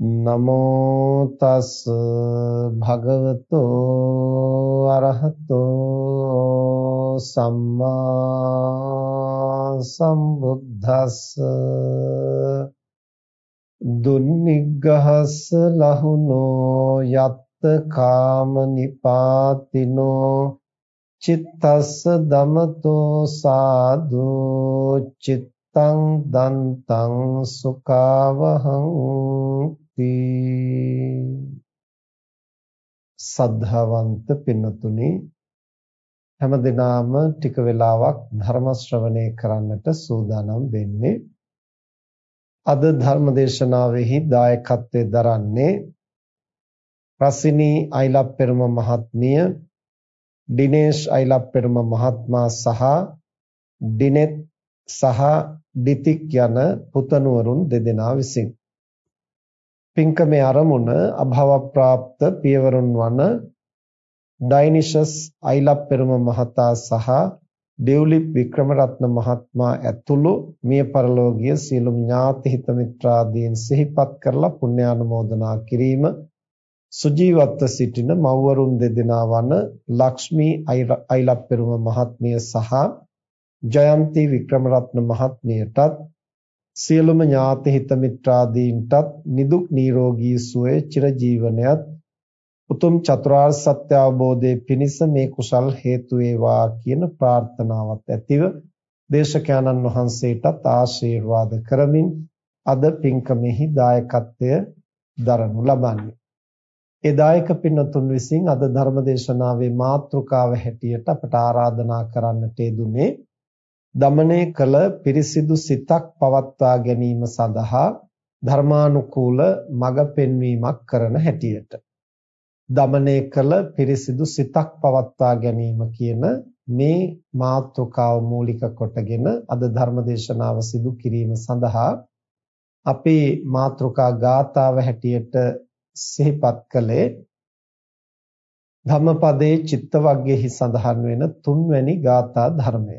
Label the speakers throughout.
Speaker 1: නමෝ තස් භගවතෝ අරහතෝ සම්මා සම්බුද්දස්ස දුන්නිග්ගහස්ස ලහුනෝ යත්ත කාම නිපාතිනෝ චිත්තස්ස දමතෝ සාදු චිත්තං දන්තං සුඛවහං සද්ධාවන්ත පින්නතුනි හැම දිනාම ටික වෙලාවක් ධර්ම ශ්‍රවණය කරන්නට සූදානම් වෙන්නේ. අද ධර්ම දේශනාවෙහි දායකත්වයෙන් දරන්නේ රසිනී අයිලප්පෙරම මහත්මිය දිනේෂ් අයිලප්පෙරම මහත්මයා සහ දිනෙත් සහ ඩිතික් යන පුතණුවරුන් දෙදෙනා විසින්. පින්කමේ ආරමුණ අභව ප්‍රාප්ත පියවරුන් වන ඩයිනිෂස් අයිලප්පෙරුම මහතා සහ ඩෙව්ලිප් වික්‍රමරත්න මහත්මයා ඇතුළු මිය පරලෝකීය සියලුම ඥාති හිත මිත්‍රාදීන් සිහිපත් කරලා පුණ්‍යානුමෝදනා කිරීම සුජීවත්ව සිටින මව්වරුන් දෙදෙනා වන ලක්ෂ්මී අයිලප්පෙරුම මහත්මිය සහ ජයන්ති වික්‍රමරත්න මහත්මියටත් සියලුම ඥාති හිත මිත්‍රාදීන්ටත් නිදුක් නිරෝගී සුවය චිරජීවනයත් උතුම් චතුරාර්ය සත්‍ය අවබෝධයේ පිණිස මේ කුසල් හේතු වේවා කියන ප්‍රාර්ථනාවත් ඇතිව දේශකයන්න් වහන්සේටත් ආශිර්වාද කරමින් අද පින්කමෙහි දායකත්වය දරනු ලබන්නේ. ඒ දායක පින්නතුන් විසින් අද ධර්ම දේශනාවේ මාතෘකාව හැටියට අපට ආරාධනා කරන්නට යෙදුනේ දමනය කළ පිරිසිදු සිතක් පවත්වා ගැනීම සඳහා ධර්මානුකූල මඟ පෙන්වීමක් කරන හැටියට. දමනය කළ පිරිසිදු සිතක් පවත්වා ගැනීම කියන මේ මාතෘකාව මූලික කොටගෙන අද ධර්ම දේශනාව සිදු කිරීම සඳහා අපේ මාතෘකා ගාථාව හැටියට සිහිපත් කළේ ධම්මපදයේ චිත්ත වර්ගයේ සඳහන් වෙන තුන්වැනි ගාථා ධර්මය.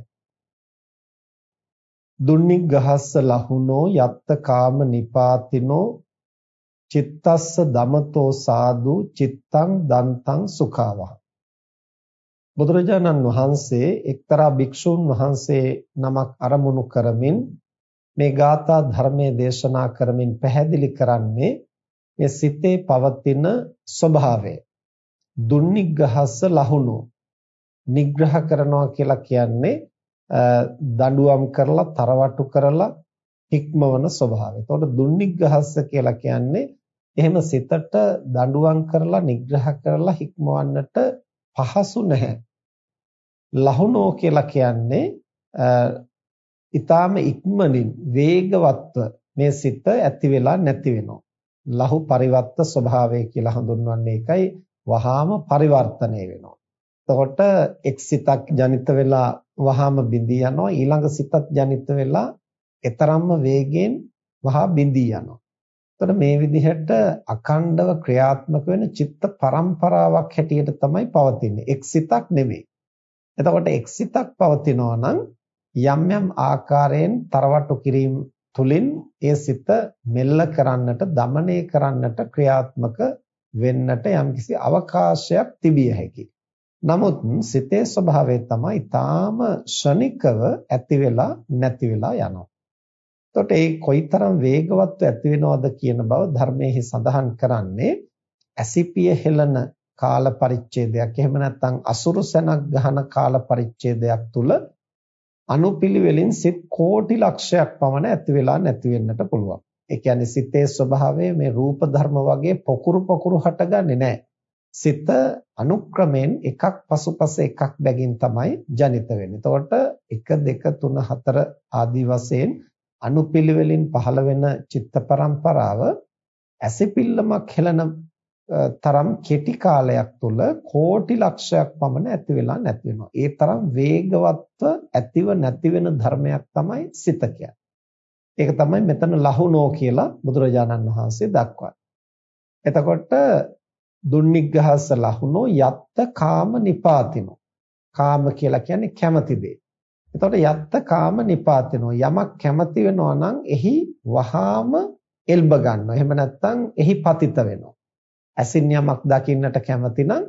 Speaker 1: දුන්නිග්ගහස්ස ලහුනෝ යත්ත කාම නිපාතිනෝ චිත්තස්ස දමතෝ සාදු චිත්තං දන්තං සුඛාවහ. බුදුරජාණන් වහන්සේ එක්තරා භික්ෂුන් වහන්සේ නමක් අරමුණු කරමින් මේ ගාථා ධර්මයේ දේශනා කරමින් පැහැදිලි කරන්නේ මේ සිතේ පවතින ස්වභාවය. දුන්නිග්ගහස්ස ලහුනෝ. නිග්‍රහ කරනවා කියලා කියන්නේ දඬුවම් කරලා තරවටු කරලා හික්මවන ස්වභාවය. එතකොට දුන්නිග්‍රහස්ස කියලා කියන්නේ එහෙම සිතට දඬුවම් කරලා නිග්‍රහ කරලා හික්මවන්නට පහසු නැහැ. ලහුනෝ කියලා කියන්නේ ඊටාම ඉක්මනින් වේගවත්ව මේ සිත ඇති වෙලා නැති වෙනවා. ලහු පරිවර්ත ස්වභාවය කියලා හඳුන්වන්නේ ඒකයි වහාම පරිවර්තනය වෙනවා. එතකොට එක් සිතක් ජනිත වෙලා වහාම බිඳී යනවා ඊළඟ සිතක් ජනිත වෙලා ඊතරම්ම වේගයෙන් වහා බිඳී යනවා. එතකොට මේ විදිහට අඛණ්ඩව ක්‍රියාත්මක වෙන චිත්ත පරම්පරාවක් හැටියට තමයි පවතින්නේ. එක් සිතක් නෙමෙයි. එතකොට එක් සිතක් පවතිනවා නම් යම් යම් ආකාරයෙන් තරවටු කිරීම තුලින් ඒ සිත මෙල්ල කරන්නට, দমনය කරන්නට ක්‍රියාත්මක වෙන්නට යම්කිසි අවකාශයක් තිබිය හැකියි. නමුත් සිතේ ස්වභාවය තමයි ඊටාම ෂණිකව ඇති වෙලා නැති වෙලා යනවා. එතකොට ඒ කොයිතරම් වේගවත්ව ඇති වෙනවද කියන බව ධර්මයේ සඳහන් කරන්නේ ඇසිපිය හෙළන කාල පරිච්ඡේදයක් එහෙම නැත්නම් අසුරු සැනක් ගහන කාල පරිච්ඡේදයක් තුල අනුපිළිවෙලින් සිත් කෝටි ලක්ෂයක් පමණ ඇති වෙලා නැති වෙන්නට පුළුවන්. ඒ කියන්නේ සිතේ ස්වභාවය මේ රූප ධර්ම වගේ පොකුරු පොකුරු හටගන්නේ නැහැ. සිත අනුක්‍රමයෙන් එකක් පසුපස එකක් බැගින් තමයි ජනිත වෙන්නේ. එතකොට 1 2 3 4 ආදී වශයෙන් අනුපිළිවෙලින් පහළ වෙන චිත්ත පරම්පරාව ඇසිපිල්ලමක් හෙලන තරම් කෙටි කාලයක් තුල කෝටි ලක්ෂයක් පමණ ඇති වෙලා නැති වෙනවා. ඒ තරම් වේගවත්ව ඇතිව නැති වෙන ධර්මයක් තමයි සිත ඒක තමයි මෙතන ලහුනෝ කියලා බුදුරජාණන් වහන්සේ දක්වන්නේ. එතකොට දුන්නිග්ගහස ලහුනෝ යත්ත කාම නිපාතිනෝ. කාම කියලා කියන්නේ කැමති දේ. එතකොට යත්ත කාම නිපාතිනෝ යමක් කැමති වෙනවා නම් එහි වහාම එල්බ ගන්නවා. එහෙම නැත්නම් එහි පතිත වෙනවා. ඇසින් යමක් දකින්නට කැමති නම්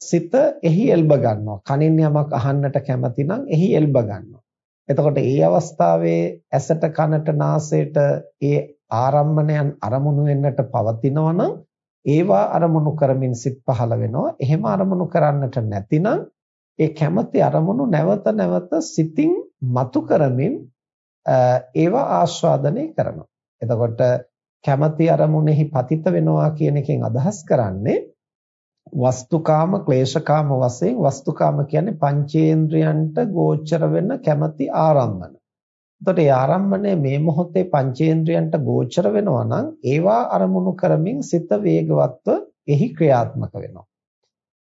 Speaker 1: සිත එහි එල්බ ගන්නවා. කනින් යමක් අහන්නට කැමති නම් එහි එල්බ ගන්නවා. එතකොට ඒ අවස්ථාවේ ඇසට කනට නාසයට ඒ ආරම්මණයන් අරමුණු වෙන්නට පවතිනවා නම් ඒවා අරමුණු කරමින් සිත් පහළ වෙනවා. එහෙම අරමුණු කරන්නට නැතිනම් ඒ කැමැති අරමුණු නැවත නැවත සිතින් මතු කරමින් ඒවා ආස්වාදනය කරනවා. එතකොට කැමැති අරමුණෙහි පතිත වෙනවා කියන එකෙන් අදහස් කරන්නේ වස්තුකාම ක්ලේශකාම වශයෙන් වස්තුකාම කියන්නේ පංචේන්ද්‍රයන්ට ගෝචර වෙන කැමැති ආරම්මන. එතකොට ඒ ආරම්මණය මේ මොහොතේ පංචේන්ද්‍රයන්ට ගෝචර වෙනවා නම් ඒවා අරමුණු කරමින් සිත වේගවත්ව එහි ක්‍රියාත්මක වෙනවා.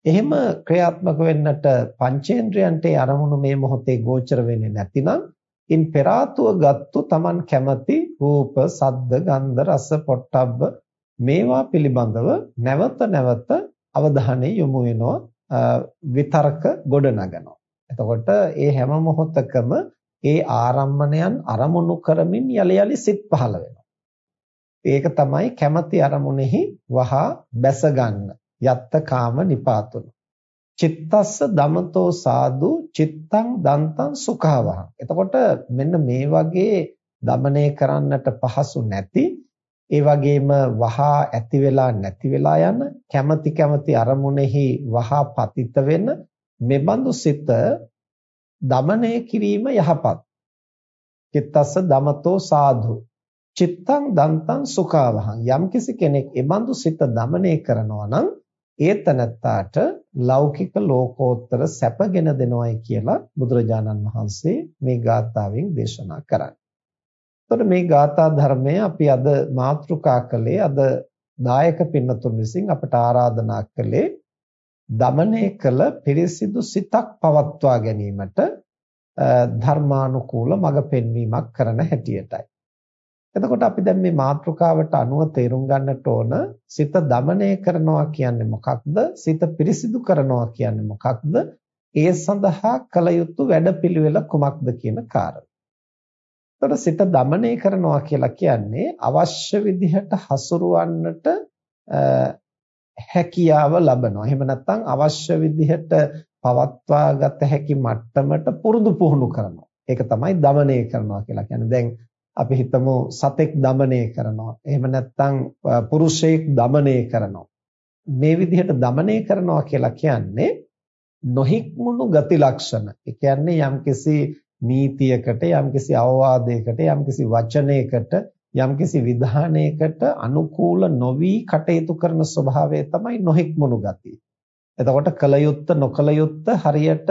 Speaker 1: එහෙම ක්‍රියාත්මක වෙන්නට පංචේන්ද්‍රයන්ට අරමුණු මේ මොහොතේ ගෝචර වෙන්නේ නැතිනම් ඉන් පෙර ගත්තු Taman කැමති රූප, සද්ද, ගන්ධ, රස, පොට්ටබ්බ මේවා පිළිබඳව නැවත නැවත අවධානය යොමු වෙනවා විතර්ක ගොඩනගනවා. එතකොට ඒ හැම මොහොතකම ඒ ආරම්මණයන් අරමුණු කරමින් යලි යලි සිත් පහළ වෙනවා. ඒක තමයි කැමැති අරමුණෙහි වහා බැස ගන්න. යත්ත කාම නිපාතුන. චිත්තස්ස දමතෝ සාදු චිත්තං දන්තං සුඛවහ. එතකොට මෙන්න මේ වගේ দমনය කරන්නට පහසු නැති ඒ වගේම වහා ඇති වෙලා නැති වෙලා යන කැමැති කැමැති අරමුණෙහි වහා පතිත වෙන මෙබඳු සිත දමනය කිරීම යහපත්. චිත්තස්ස දමතෝ සාධු. චිත්තං දන්තං සුඛාවහං. යම්කිසි කෙනෙක් එබඳු සිත දමනය කරනවා නම් ඒතනත්තාට ලෞකික ලෝකෝත්තර සැපගෙන දෙනොයි කියලා බුදුරජාණන් වහන්සේ මේ ගාථාවෙන් දේශනා කරන්නේ. එතකොට මේ ගාථා ධර්මය අපි අද මාතෘකා කළේ අද දායක පින්නතුන් විසින් අපට ආරාධනා කළේ දමනය කළ පිරිසිදු සිතක් පවත්වා ගැනීමට ධර්මානුකූල මඟ පෙන්වීමක් කරන හැටියටයි. එතකොට අපි දැන් මේ මාතෘකාවට අනුව තේරුම් ගන්නට ඕන සිත දමනය කරනවා කියන්නේ මොකක්ද? සිත පිරිසිදු කරනවා කියන්නේ මොකක්ද? ඒ සඳහා කළ යුතු වැඩපිළිවෙල කුමක්ද කියන කාරණා. එතකොට සිත දමනය කරනවා කියලා කියන්නේ අවශ්‍ය විදිහට හසුරවන්නට හැකියාව ලබනවා. එහෙම නැත්නම් අවශ්‍ය විදිහට පවත්වා ගත හැකි මට්ටමට පුරුදු පුහුණු කරනවා. ඒක තමයි দমনය කරනවා කියලා කියන්නේ. දැන් අපි හිතමු සතෙක් দমনය කරනවා. එහෙම නැත්නම් පුරුෂයෙක් দমনය කරනවා. මේ විදිහට দমনය කරනවා කියලා කියන්නේ නොහික්මුණු ගති ලක්ෂණ. ඒ කියන්නේ යම්කිසි නීතියකට, යම්කිසි අවවාදයකට, යම්කිසි වචනයකට යම්කිසි විධානයකට අනුකූල නොවි කටයුතු කරන ස්වභාවය තමයි නොහික්මුණු ගතිය. එතකොට කලයුත්ත නොකලයුත්ත හරියට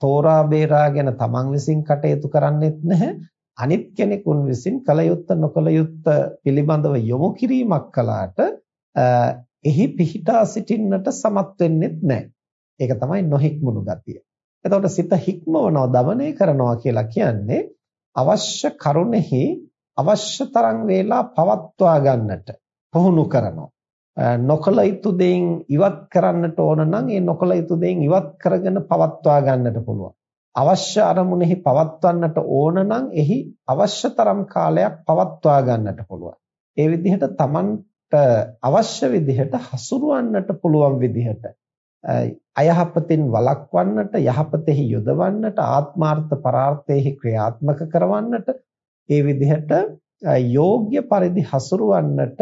Speaker 1: තෝරා බේරාගෙන තමන් විසින් කටයුතු කරන්නේත් නැහැ. අනිත් කෙනෙකුන් විසින් කලයුත්ත නොකලයුත්ත පිළිබඳව යොමු කිරීමක් කළාට එහි පිහිටා සිටින්නට සමත් වෙන්නේත් නැහැ. ඒක තමයි නොහික්මුණු ගතිය. එතකොට සිත හික්මවනවා, দমনය කරනවා කියලා කියන්නේ අවශ්‍ය කරුණෙහි අවශ්‍ය තරම් වේලා පවත්වා ගන්නට, පුහුණු කරනවා. නොකල යුතු දෙයින් ඉවත් කරන්නට ඕන නම් ඒ නොකල යුතු දෙයින් ඉවත් කරගෙන පවත්වා ගන්නට පුළුවන්. අවශ්‍ය අරමුණෙහි පවත්වන්නට ඕන නම් එහි අවශ්‍ය තරම් කාලයක් පවත්වා ගන්නට පුළුවන්. ඒ විදිහට Tamanට අවශ්‍ය විදිහට හසුරවන්නට පුළුවන් විදිහට අයහපතින් වළක්වන්නට යහපතෙහි යොදවන්නට ආත්මාර්ථ පරාර්ථෙහි ක්‍රියාත්මක කරවන්නට ඒ විදිහට යෝග්‍ය පරිදි හසුරවන්නට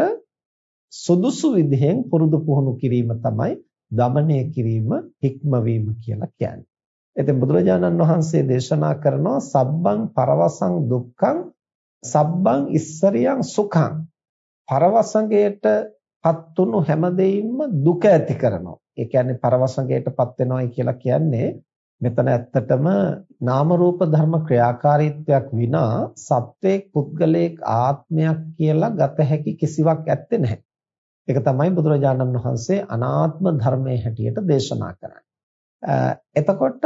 Speaker 1: සුදුසු විදිහෙන් පුරුදු පුහුණු කිරීම තමයි দমনය කිරීම හික්මවීම කියලා කියන්නේ. ඉතින් බුදුරජාණන් වහන්සේ දේශනා කරනවා සබ්බං පරවසං දුක්ඛං සබ්බං ඉස්සරියං සුඛං. පරවසංගයටපත් වුණු හැම දෙයින්ම දුක ඇති කරනවා. ඒ කියන්නේ පරවසංගයටපත් වෙනවයි කියලා කියන්නේ මෙතන ඇත්තටම නාම රූප ධර්ම ක්‍රියාකාරීත්වයක් විනා සත්වයක් පුද්ගලයෙක් ආත්මයක් කියලා ගත හැකි කිසිවක් ඇත්තේ නැහැ. ඒක තමයි බුදුරජාණන් වහන්සේ අනාත්ම ධර්මයේ හැටියට දේශනා කරන්නේ. එතකොට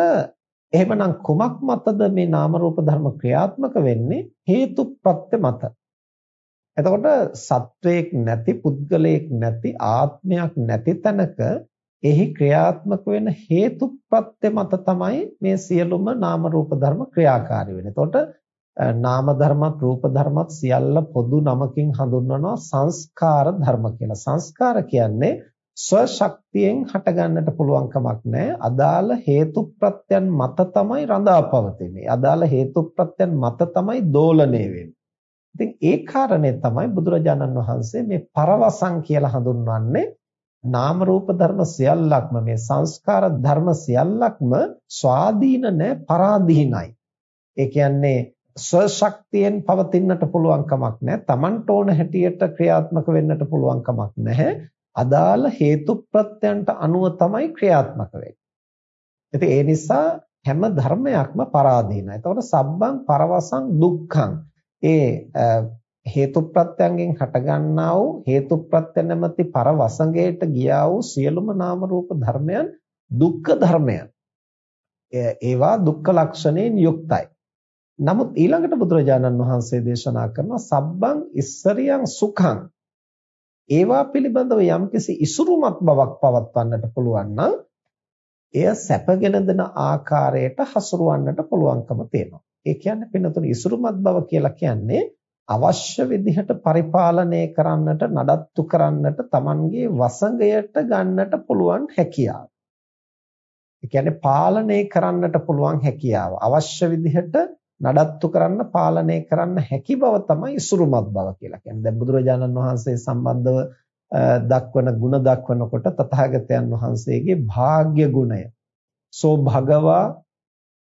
Speaker 1: එහෙමනම් කුමක් මතද මේ නාම රූප ධර්ම ක්‍රියාත්මක වෙන්නේ හේතු ප්‍රත්‍ය මත. එතකොට සත්වයක් නැති පුද්ගලයෙක් නැති ආත්මයක් නැති තැනක එහි ක්‍රියාත්මක වෙන හේතු ප්‍රත්‍ය මත තමයි මේ සියලුම නාම රූප ධර්ම ක්‍රියාකාරී වෙන්නේ. එතකොට නාම ධර්මත් රූප ධර්මත් සියල්ල පොදු නමකින් හඳුන්වනවා සංස්කාර ධර්ම කියලා. සංස්කාර කියන්නේ ස්වශක්තියෙන් හටගන්නට පුළුවන් කමක් නැහැ. අදාළ හේතු ප්‍රත්‍යයන් මත තමයි රඳා පවතින්නේ. අදාළ හේතු ප්‍රත්‍යයන් මත තමයි දෝලණය වෙන්නේ. ඉතින් ඒ කාරණේ තමයි බුදුරජාණන් වහන්සේ මේ පරවසං කියලා හඳුන්වන්නේ නාම රූප ධර්ම සියල්ලක්ම මේ සංස්කාර ධර්ම සියල්ලක්ම ස්වාධීන නැ පරාධීනයි. ඒ කියන්නේ ස්වශක්තියෙන් පවතින්නට පුළුවන් කමක් නැහැ. Tamanට ඕන හැටියට ක්‍රියාත්මක වෙන්නට පුළුවන් කමක් නැහැ. අදාළ හේතු ප්‍රත්‍යයන්ට අනුව තමයි ක්‍රියාත්මක වෙන්නේ. ඉතින් ඒ නිසා හැම ධර්මයක්ම පරාධීනයි. එතකොට සබ්බං පරවසං දුක්ඛං. ඒ හේතුප්‍රත්‍යයෙන් හටගන්නා වූ හේතුප්‍රත්‍ය නැමැති පරවසඟයට ගියා වූ සියලුම නාම රූප ධර්මයන් දුක්ඛ ධර්මයන්. ඒවා දුක්ඛ ලක්ෂණයෙන් යුක්තයි. නමුත් ඊළඟට බුදුරජාණන් වහන්සේ දේශනා කරනවා සබ්බං ඉස්සරියං සුඛං. ඒවා පිළිබඳව යම්කිසි ඉසුරුමත් බවක් පවත්වන්නට පුළුවන් නම් එය සැපගෙන දෙන ආකාරයට හසුරවන්නට පුළුවන්කම තියෙනවා. ඒ කියන්නේ පින්නතුනි ඉසුරුමත් බව කියලා කියන්නේ අවශ්‍ය විදිහට පරිපාලනය කරන්නට නඩත්තු කරන්නට Tamanගේ වසඟයට ගන්නට පුළුවන් හැකියාව. ඒ කියන්නේ පාලනය කරන්නට පුළුවන් හැකියාව. අවශ්‍ය විදිහට නඩත්තු කරන්න පාලනය කරන්න හැකි බව තමයි ඉසුරුමත් බව කියලා කියන්නේ. දැන් බුදුරජාණන් වහන්සේ සම්බන්ධව දක්වන ಗುಣ දක්වනකොට තථාගතයන් වහන්සේගේ භාග්‍ය ගුණය සෝ භගවා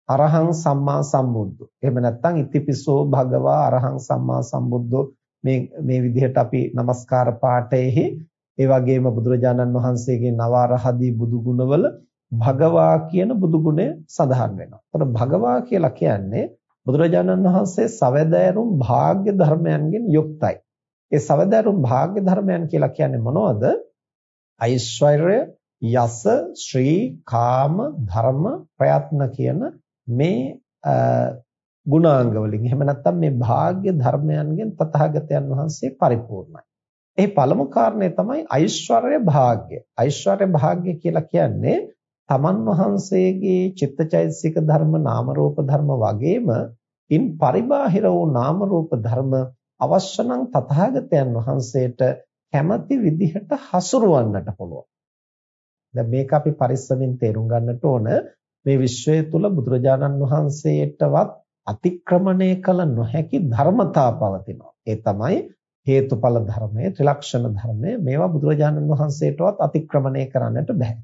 Speaker 1: අරහං සම්මා සම්බුද්ධෝ. එහෙම නැත්නම් ඉතිපිසෝ භගවා අරහං සම්මා සම්බුද්ධෝ මේ මේ විදිහට අපි নমස්කාර පාඨයේහි ඒ වගේම බුදුරජාණන් වහන්සේගේ නවාරහදී බුදු ගුණවල භගවා කියන බුදු ගුණය සඳහන් වෙනවා. එතකොට භගවා කියලා කියන්නේ බුදුරජාණන් වහන්සේ සවැදෑරුම් භාග්‍ය ධර්මයන්ගෙන් යුක්තයි. ඒ සවැදෑරුම් භාග්‍ය ධර්මයන් කියලා කියන්නේ මොනවද? ඓශ්වර්ය, යස, ශ්‍රී, කාම, ධර්ම, ප්‍රයත්න කියන මේ ගුණාංග වලින් එහෙම නැත්නම් මේ භාග්‍ය ධර්මයන්ගෙන් තථාගතයන් වහන්සේ පරිපූර්ණයි. ඒ පළමු කාරණේ තමයි ඓශ්වර්ය භාග්ය. ඓශ්වර්ය භාග්ය කියලා කියන්නේ තමන් වහන්සේගේ චිත්තචෛතසික ධර්ම නාම රූප ධර්ම වගේම ඉන් පරිබාහිර වූ නාම රූප ධර්ම අවශ්‍ය නම් තථාගතයන් වහන්සේට කැමති විදිහට හසුරවන්නට පුළුවන්. දැන් මේක අපි පරිස්සමින් තේරුම් ගන්නට ඕන. මේ විශ්වය තුල බුදුරජාණන් වහන්සේටවත් අතික්‍රමණය කළ නොහැකි ධර්මතා පවතිනවා. ඒ තමයි හේතුඵල ධර්මය, ත්‍රිලක්ෂණ ධර්මය. මේවා බුදුරජාණන් වහන්සේටවත් අතික්‍රමණය කරන්නට බෑ.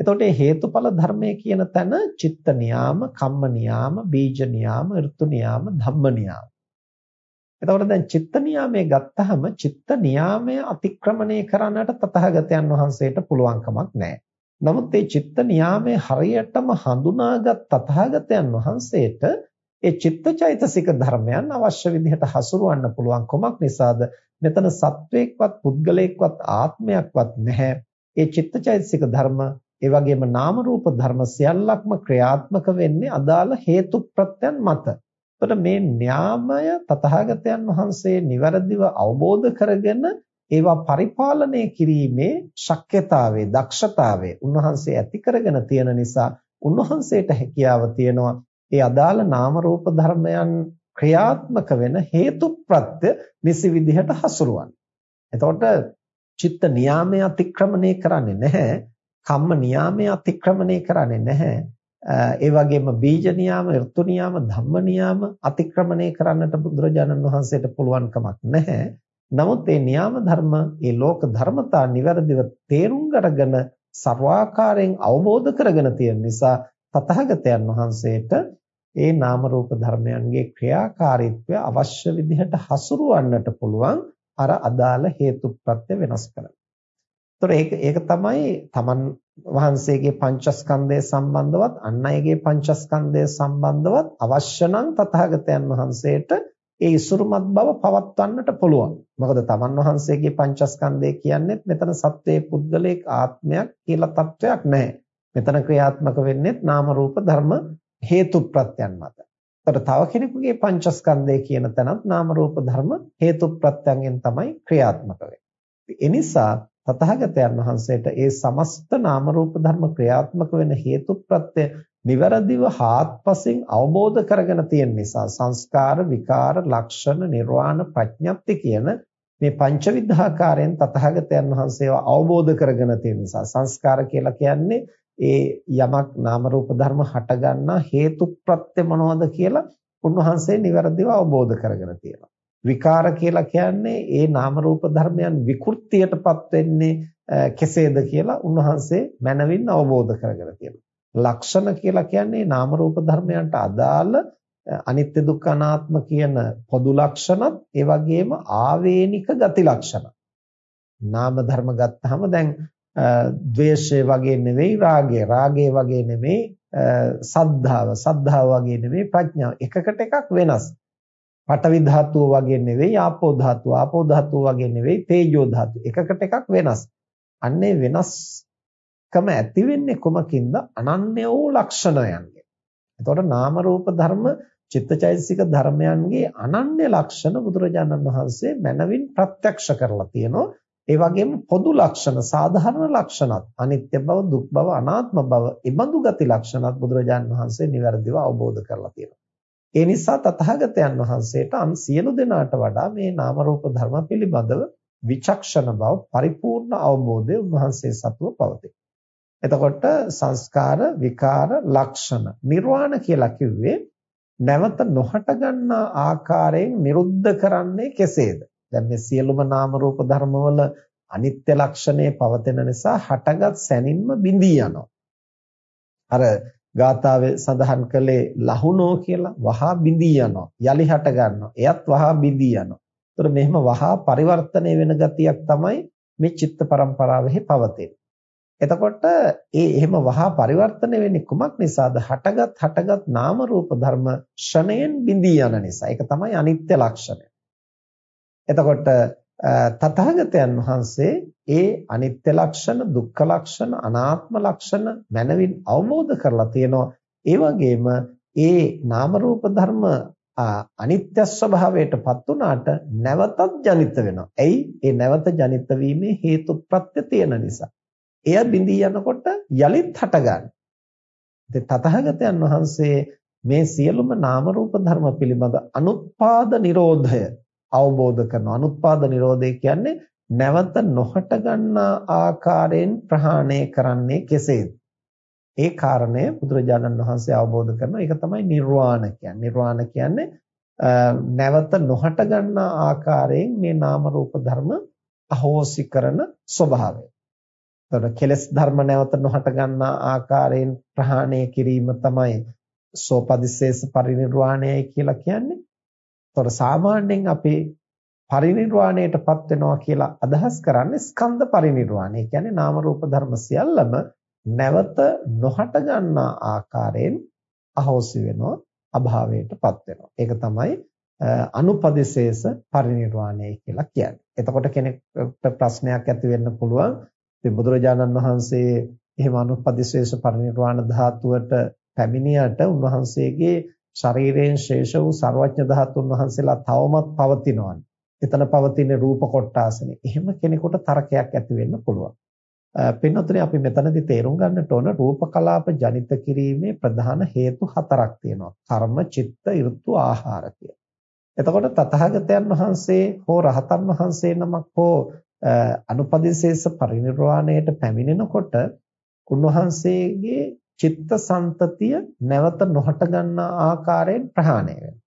Speaker 1: එතකොට මේ හේතුඵල ධර්මය කියන තැන චිත්ත නියාම, කම්ම නියාම, බීජ නියාම, ඍතු නියාම, ධම්ම නියාම. එතකොට දැන් චිත්ත නියාමයේ ගත්තහම චිත්ත නියාමය අතික්‍රමණය කරන්නට තථාගතයන් වහන්සේට පුළුවන් කමක් නැහැ. නමුත් මේ චිත්ත නියාමයේ හරියටම හඳුනාගත් තථාගතයන් වහන්සේට ඒ චිත්තචෛතසික ධර්මයන් අවශ්‍ය විදිහට හසුරවන්න පුළුවන් කොමක් නිසාද මෙතන සත්වයක්වත් පුද්ගලයෙක්වත් ආත්මයක්වත් නැහැ ඒ චිත්තචෛතසික ධර්ම ඒ වගේම නාම රූප ධර්ම සියල්ලක්ම ක්‍රියාත්මක වෙන්නේ අදාළ හේතු ප්‍රත්‍යයන් මත. එතකොට මේ න්යාමය තථාගතයන් වහන්සේ નિවරදිව අවබෝධ කරගෙන ඒවා පරිපාලනය කිරීමේ ශක්්‍යතාවයේ දක්ෂතාවයේ උන්වහන්සේ ඇති කරගෙන තියෙන නිසා උන්වහන්සේට හැකියාව තියෙනවා ඒ අදාළ නාම රූප ධර්මයන් ක්‍රියාත්මක වෙන හේතුප්‍රත්‍ය නිසි විදිහට හසුරුවන්න. එතකොට චිත්ත නියාමයේ අතික්‍රමණය කරන්නේ නැහැ. කම්ම නියාමයේ අතික්‍රමණය කරන්නේ නැහැ. ඒ වගේම බීජ නියාම, ඍතු නියාම, ධම්ම නියාම අතික්‍රමණය කරන්නට බුදුරජාණන් වහන්සේට පුළුවන් කමක් නැහැ. නමුත් මේ නියාම ධර්ම, මේ ලෝක ධර්මතා નિවරදිව තේරුම් අරගෙන සර්වාකාරයෙන් අවබෝධ කරගෙන තියෙන නිසා තථාගතයන් වහන්සේට ඒ නාම රූප ධර්මයන්ගේ ක්‍රියාකාරීත්වය අවශ්‍ය විදිහට හසුරුවන්නට පුළුවන් අර අදාළ හේතුප්‍රත්‍ය වෙනස් කරලා. ඒතර ඒක ඒක තමයි තමන් වහන්සේගේ පංචස්කන්ධය සම්බන්ධවත් අන් අයගේ පංචස්කන්ධය සම්බන්ධවත් අවශ්‍ය නම් තථාගතයන් වහන්සේට ඒ ඉසුරුමත් බව පවත්වන්නට පුළුවන්. මොකද තමන් වහන්සේගේ පංචස්කන්ධය කියන්නේ මෙතන සත්වයේ පුද්ගලික ආත්මයක් කියලා තත්වයක් නැහැ. මෙතන ක්‍රියාත්මක වෙන්නේ නාම රූප ධර්ම හේතු ප්‍රත්‍යයන් මත. එතකොට තව කෙනෙකුගේ පංචස්කන්ධය කියන තැනත් නාම රූප ධර්ම හේතු ප්‍රත්‍යයෙන් තමයි ක්‍රියාත්මක වෙන්නේ. ඒ නිසා තථාගතයන් වහන්සේට ඒ සමස්ත නාම රූප ධර්ම ක්‍රියාත්මක වෙන හේතු ප්‍රත්‍ය නිවැරදිව හාත්පසින් අවබෝධ කරගෙන තියෙන නිසා සංස්කාර විකාර ලක්ෂණ නිර්වාණ ප්‍රඥප්ති කියන මේ පංචවිධාකාරයෙන් තථාගතයන් වහන්සේව අවබෝධ කරගෙන තියෙන නිසා සංස්කාර කියලා කියන්නේ ඒ යමක් නාම රූප ධර්ම හටගන්නා හේතු ප්‍රත්‍ය මොනවද කියලා උන්වහන්සේ નિවරදිව අවබෝධ කරගෙන තියෙනවා. විකාර කියලා කියන්නේ ඒ නාම රූප ධර්මයන් විකෘතියටපත් වෙන්නේ කෙසේද කියලා උන්වහන්සේ මනවින් අවබෝධ කරගෙන තියෙනවා. ලක්ෂණ කියලා කියන්නේ නාම රූප ධර්මයන්ට අදාළ අනිත්‍ය දුක්ඛ අනාත්ම කියන පොදු ලක්ෂණත් ඒ වගේම ආවේනික ගති ලක්ෂණ. නාම ධර්ම ගත්තාම දැන් ද්වේෂය වගේ නෙවෙයි රාගය. රාගය වගේ නෙවෙයි සද්ධාව. සද්ධාව වගේ නෙවෙයි ප්‍රඥාව. එකකට එකක් වෙනස්. පඨවි ධාතුව වගේ නෙවෙයි ආපෝ ධාතුව. ආපෝ ධාතුව වගේ නෙවෙයි තේජෝ ධාතුව. එකකට එකක් වෙනස්. අන්නේ වෙනස්කම ඇති වෙන්නේ කොමකින්ද අනන්‍ය වූ ලක්ෂණයන්ගෙන් එතකොට නාම රූප ධර්ම චිත්තචෛතසික ධර්මයන්ගේ අනන්‍ය ලක්ෂණ බුදුරජාණන් වහන්සේ මනවින් ප්‍රත්‍යක්ෂ කරලා තියෙනවා ඒ වගේම පොදු ලක්ෂණ සාධාරණ ලක්ෂණත් අනිත්‍ය බව දුක් බව අනාත්ම බව ඉබඳු ගති ලක්ෂණත් බුදුරජාන් වහන්සේ નિවර්දිව අවබෝධ කරලා තියෙනවා. ඒ නිසා තථාගතයන් වහන්සේට අන් සියලු දෙනාට වඩා මේ නාම රූප ධර්ම පිළිබඳව විචක්ෂණ බව පරිපූර්ණ අවබෝධය උන්වහන්සේ සතුව පවතී. එතකොට සංස්කාර විකාර ලක්ෂණ නිර්වාණ කියලා කිව්වේ නැවත නොහට ගන්නා ආකාරයෙන් නිරුද්ධ කරන්නේ කෙසේද? දැන් මේ සියලුම නාම රූප ධර්මවල අනිත්‍ය ලක්ෂණය පවතින නිසා හටගත් සැනින්ම බිඳී යනවා. අර ගාථාවේ සඳහන් කළේ ලහුනෝ කියලා වහා බිඳී යනවා. යලි හට ගන්නවා. එයත් වහා බිඳී යනවා. ඒතර මෙහෙම වහා පරිවර්තනය වෙන ගතියක් තමයි මේ චිත්ත පරම්පරාවෙහි පවතින්නේ. එතකොට ඒ එහෙම වහා පරිවර්තනය වෙන්නේ කුමක් නිසාද? හටගත් හටගත් නාම රූප ධර්ම ෂණයෙන් බිඳී යන නිසා. ඒක තමයි අනිත්‍ය ලක්ෂණය. එතකොට තථාගතයන් වහන්සේ ඒ අනිත්‍ය ලක්ෂණ, දුක්ඛ ලක්ෂණ, අනාත්ම ලක්ෂණ මනවින් අවබෝධ කරලා තියෙනවා. ඒ වගේම ඒ නාම රූප ධර්ම අනිත්‍ය ස්වභාවයටපත් උනාට නැවතත් ජනිත වෙනවා. එයි ඒ නැවත ජනිත වීමේ හේතු ප්‍රත්‍ය තියෙන නිසා. එය බිඳී යනකොට යලිත් හටගන්න. ඉතින් තථාගතයන් වහන්සේ මේ සියලුම නාම රූප ධර්ම පිළිබඳ අනුත්පාද නිරෝධය අවබෝධ කරනවා. අනුත්පාද නිරෝධය කියන්නේ නැවත නොහට ගන්නා ආකාරයෙන් ප්‍රහාණය කරන්නේ කෙසේද? ඒ කාරණය බුදුරජාණන් වහන්සේ අවබෝධ කරනවා. ඒක තමයි නිර්වාණ කියන්නේ. නිර්වාණ කියන්නේ නැවත නොහට ගන්නා ආකාරයෙන් මේ නාම රූප ධර්ම අහෝසි කරන ස්වභාවය. එතකොට කෙලස් ධර්ම නැවත නොහට ගන්නා ආකාරයෙන් ප්‍රහාණය කිරීම තමයි සෝපදිශේෂ පරිනිර්වාණයයි කියලා කියන්නේ. ඒතොර සාමාන්‍යයෙන් අපි පරිණිරවාණයටපත් වෙනවා කියලා අදහස් කරන්නේ ස්කන්ධ පරිණිරවාණය. ඒ කියන්නේ නාම රූප ධර්ම සියල්ලම නැවත නොහට ගන්නා ආකාරයෙන් අහෝසි වෙනවා අභාවයටපත් වෙනවා. ඒක තමයි අනුපදිශේෂ පරිණිරවාණය කියලා කියන්නේ. එතකොට කෙනෙක්ට ප්‍රශ්නයක් ඇති වෙන්න පුළුවන්. ඉතින් බුදුරජාණන් වහන්සේ එහෙම අනුපදිශේෂ පරිණිරවාණ ධාතුවට පැමිණියට උන්වහන්සේගේ ශරීරයෙන් ශේෂ වූ ਸਰවඥ ධාතුන් වහන්සේලා තවමත් පවතිනවානේ. එතන පවතින රූප කොටාසනේ. එහෙම කෙනෙකුට තර්කයක් ඇති වෙන්න පුළුවන්. පින්නතුනේ අපි මෙතනදී තේරුම් ගන්නට ඕන රූප කලාප ජනිත කිරීමේ ප්‍රධාන හේතු හතරක් තියෙනවා. කර්ම, චිත්ත, ඍතු, ආහාර කියලා. එතකොට තථාගතයන් වහන්සේ හෝ රහතන් වහන්සේ නමක් හෝ අනුපදිශේෂ පරිනිර්වාණයට පැමිණෙනකොට උන්වහන්සේගේ චිත්ත සන්තතිය නැවත නොහට ගන්නා ආකාරයෙන් ප්‍රහාණය වෙනවා.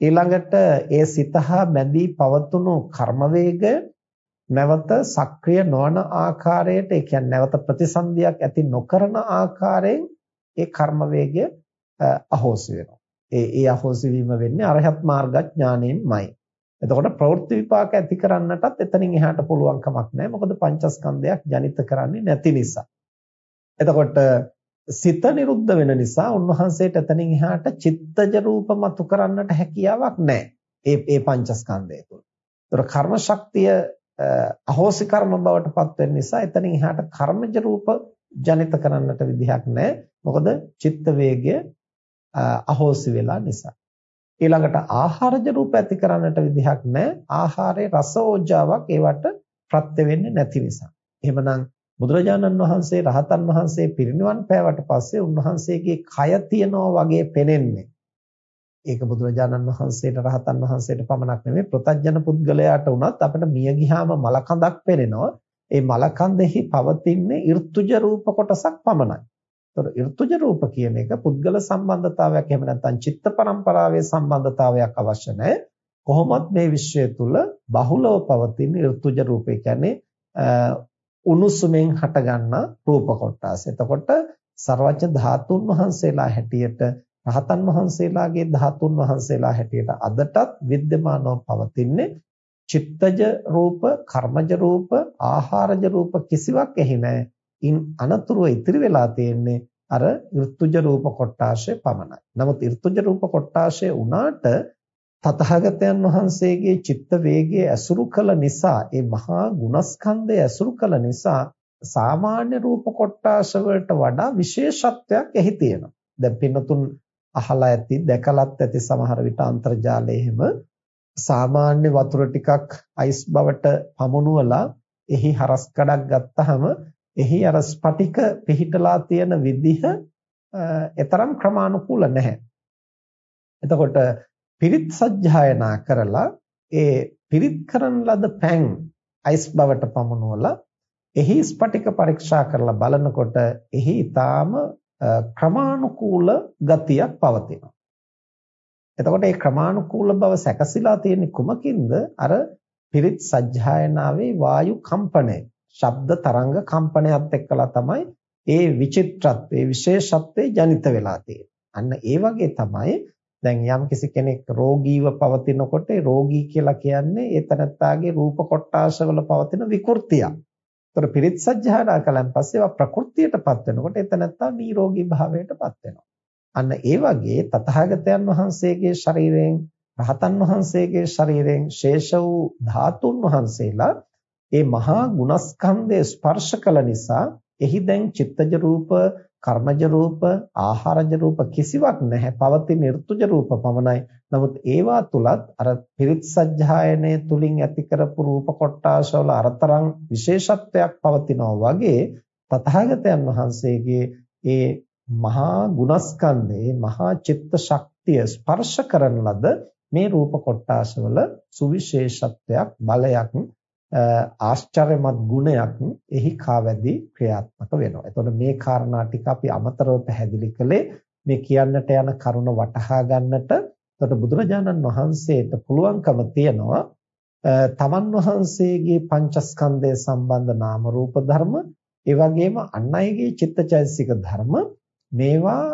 Speaker 1: ඊළඟට ඒ සිතහා බැඳී පවතුණු කර්ම නැවත සක්‍රිය නොවන ආකාරයට ඒ කියන්නේ නැවත ප්‍රතිසන්දියක් ඇති නොකරන ආකාරයෙන් ඒ කර්ම වේගය අහෝසි වෙනවා. ඒ ඒ අහෝසි වීම වෙන්නේ අරහත් මාර්ගඥාණයෙන්මයි. එතකොට ප්‍රවෘත්ති විපාක ඇති කරන්නටත් එතනින් එහාට පුළුවන් කමක් නැහැ. මොකද පංචස්කන්ධයක් ජනිත කරන්නේ නැති නිසා. එතකොට සිත නිරුද්ධ වෙන නිසා උන්වහන්සේට එතනින් එහාට චිත්තජ රූප මතු කරන්නට හැකියාවක් නැහැ. ඒ ඒ පංචස්කන්ධය තුළ. ඒතර කර්ම ශක්තිය අහෝසි කර්ම බවට පත් වෙන නිසා එතනින් එහාට කර්මජ රූප ජනිත කරන්නට විදිහක් නැහැ. මොකද චිත්ත වේගය අහෝසි වෙලා නිසා. ඊළඟට ආහාරජ රූප ඇති කරන්නට විදිහක් නැහැ. ආහාරයේ රස ඕජාවක් ඒවට ප්‍රත්‍ය වෙන්නේ නැති නිසා. එහෙමනම් බුදුරජාණන් වහන්සේ රහතන් වහන්සේ පිරිනිවන් පෑවට පස්සේ උන්වහන්සේගේ කය තියනවා වගේ පෙනෙන්නේ. ඒක බුදුරජාණන් වහන්සේට රහතන් වහන්සේට පමණක් නෙමෙයි ප්‍රතඥ පුද්ගලයාට වුණත් අපිට මිය ගියාම මලකඳක් පෙනෙනවා. ඒ මලකඳෙහි පවතින්නේ ඍතුජ රූප කොටසක් පමණයි. ඍතුජ රූප කියන එක පුද්ගල සම්බන්ධතාවයක් එහෙම නැත්නම් චිත්ත පරම්පරාවේ සම්බන්ධතාවයක් අවශ්‍ය නැහැ. කොහොමත් මේ විශ්වය තුල බහුලව පවතින ඍතුජ රූපය කියන්නේ උණුසුමෙන් හටගන්නා රූප කොටස්. එතකොට සර්වඥ ධාතුන් වහන්සේලා හැටියට රහතන් වහන්සේලාගේ ධාතුන් වහන්සේලා හැටියට අදටත් विद्यමානව පවතින්නේ චිත්තජ රූප, කර්මජ රූප, ආහාරජ රූප කිසිවක් එහි නැහැ. ඉන් අනතුරුව ඉතිරි වෙලා තියෙන්නේ අර ඍතුජ රූප කොටාශය පමණයි. නමුත් ඍතුජ රූප කොටාශය උනාට තථාගතයන් වහන්සේගේ චිත්ත වේගය ඇසුරු කළ නිසා ඒ මහා ගුණස්කන්ධය ඇසුරු කළ නිසා සාමාන්‍ය රූප කොටාස වලට වඩා විශේෂත්වයක් එහි තියෙනවා. දැන් පින්නතුන් අහලා ඇති දැකලත් ඇති සමහර විට අන්තර්ජාලයේ හැම සාමාන්‍ය වතුර ටිකක් අයිස් බවට පමුණුවලා එහි හරස් කඩක් ගත්තාම එහි අර ස්පටික පිහිටලා තියෙන විදිහ එතරම් ක්‍රමානුකූල නැහැ. එතකොට පිරිත් සජ්ජායනා කරලා ඒ පිරිත් කරන ලද පැන් අයිස් බවට පමුණුවලා එහි ස්පටික පරීක්ෂා කරලා බලනකොට එහි ඊටාම ක්‍රමානුකූල ගතියක් පවතිනවා. එතකොට මේ ක්‍රමානුකූල බව සැකසීලා තියෙන්නේ කුමකින්ද? අර පිරිත් සජ්ජායනාවේ වායු කම්පනය, ශබ්ද තරංග කම්පනයත් එක්කලා තමයි ඒ විචිත්‍රත්වයේ විශේෂත්වයේ ජනිත වෙලා තියෙන්නේ. අන්න ඒ වගේ තමයි දැන් යම් කිසි කෙනෙක් රෝගීව පවතිනකොට රෝගී කියලා කියන්නේ ඒ තනත්තාගේ රූප කොටාශවල පවතින විකෘතියක්. ඒතර පිරිත් සජ්ජායනා කලන් පස්සේ ඒවා ප්‍රകൃතියටපත් වෙනකොට ඒ තනත්තා නිරෝගී භාවයටපත් වෙනවා. අන්න ඒ වගේ තථාගතයන් වහන්සේගේ ශරීරයෙන් රහතන් වහන්සේගේ ශරීරයෙන් ශේෂ වූ ධාතුන් වහන්සේලා ඒ මහා ගුණස්කන්ධය ස්පර්ශ කළ නිසා එහි දැන් චිත්තජ රූප කර්මජ රූප, ආහාරජ රූප කිසිවක් නැහැ. පවතින ඍතුජ රූප පමණයි. නමුත් ඒවා තුලත් අර පිරිත් සජ්ජායනය තුලින් ඇති කරපු රූප කොටාශවල අරතරන් විශේෂත්වයක් පවතිනවා වගේ තථාගතයන් වහන්සේගේ ඒ මහා ගුණස්කන්ධේ මහා චිත්ත ශක්තිය ස්පර්ශ කරන ලද මේ රූප කොටාශවල සුවිශේෂත්වයක් බලයක් ආශ්චර්යමත් ගුණයක් එහි කාවැදී ක්‍රියාත්මක වෙනවා. එතකොට මේ කාරණා ටික අපි අමතරව පැහැදිලි කළේ මේ කියන්නට යන කරුණ වටහා ගන්නට. එතකොට බුදුරජාණන් වහන්සේට පුළුවන්කම තියනවා තමන් වහන්සේගේ පංචස්කන්ධය සම්බන්ධ නාම රූප ධර්ම ඒ වගේම අන් අයගේ චිත්තචෛතසික ධර්ම මේවා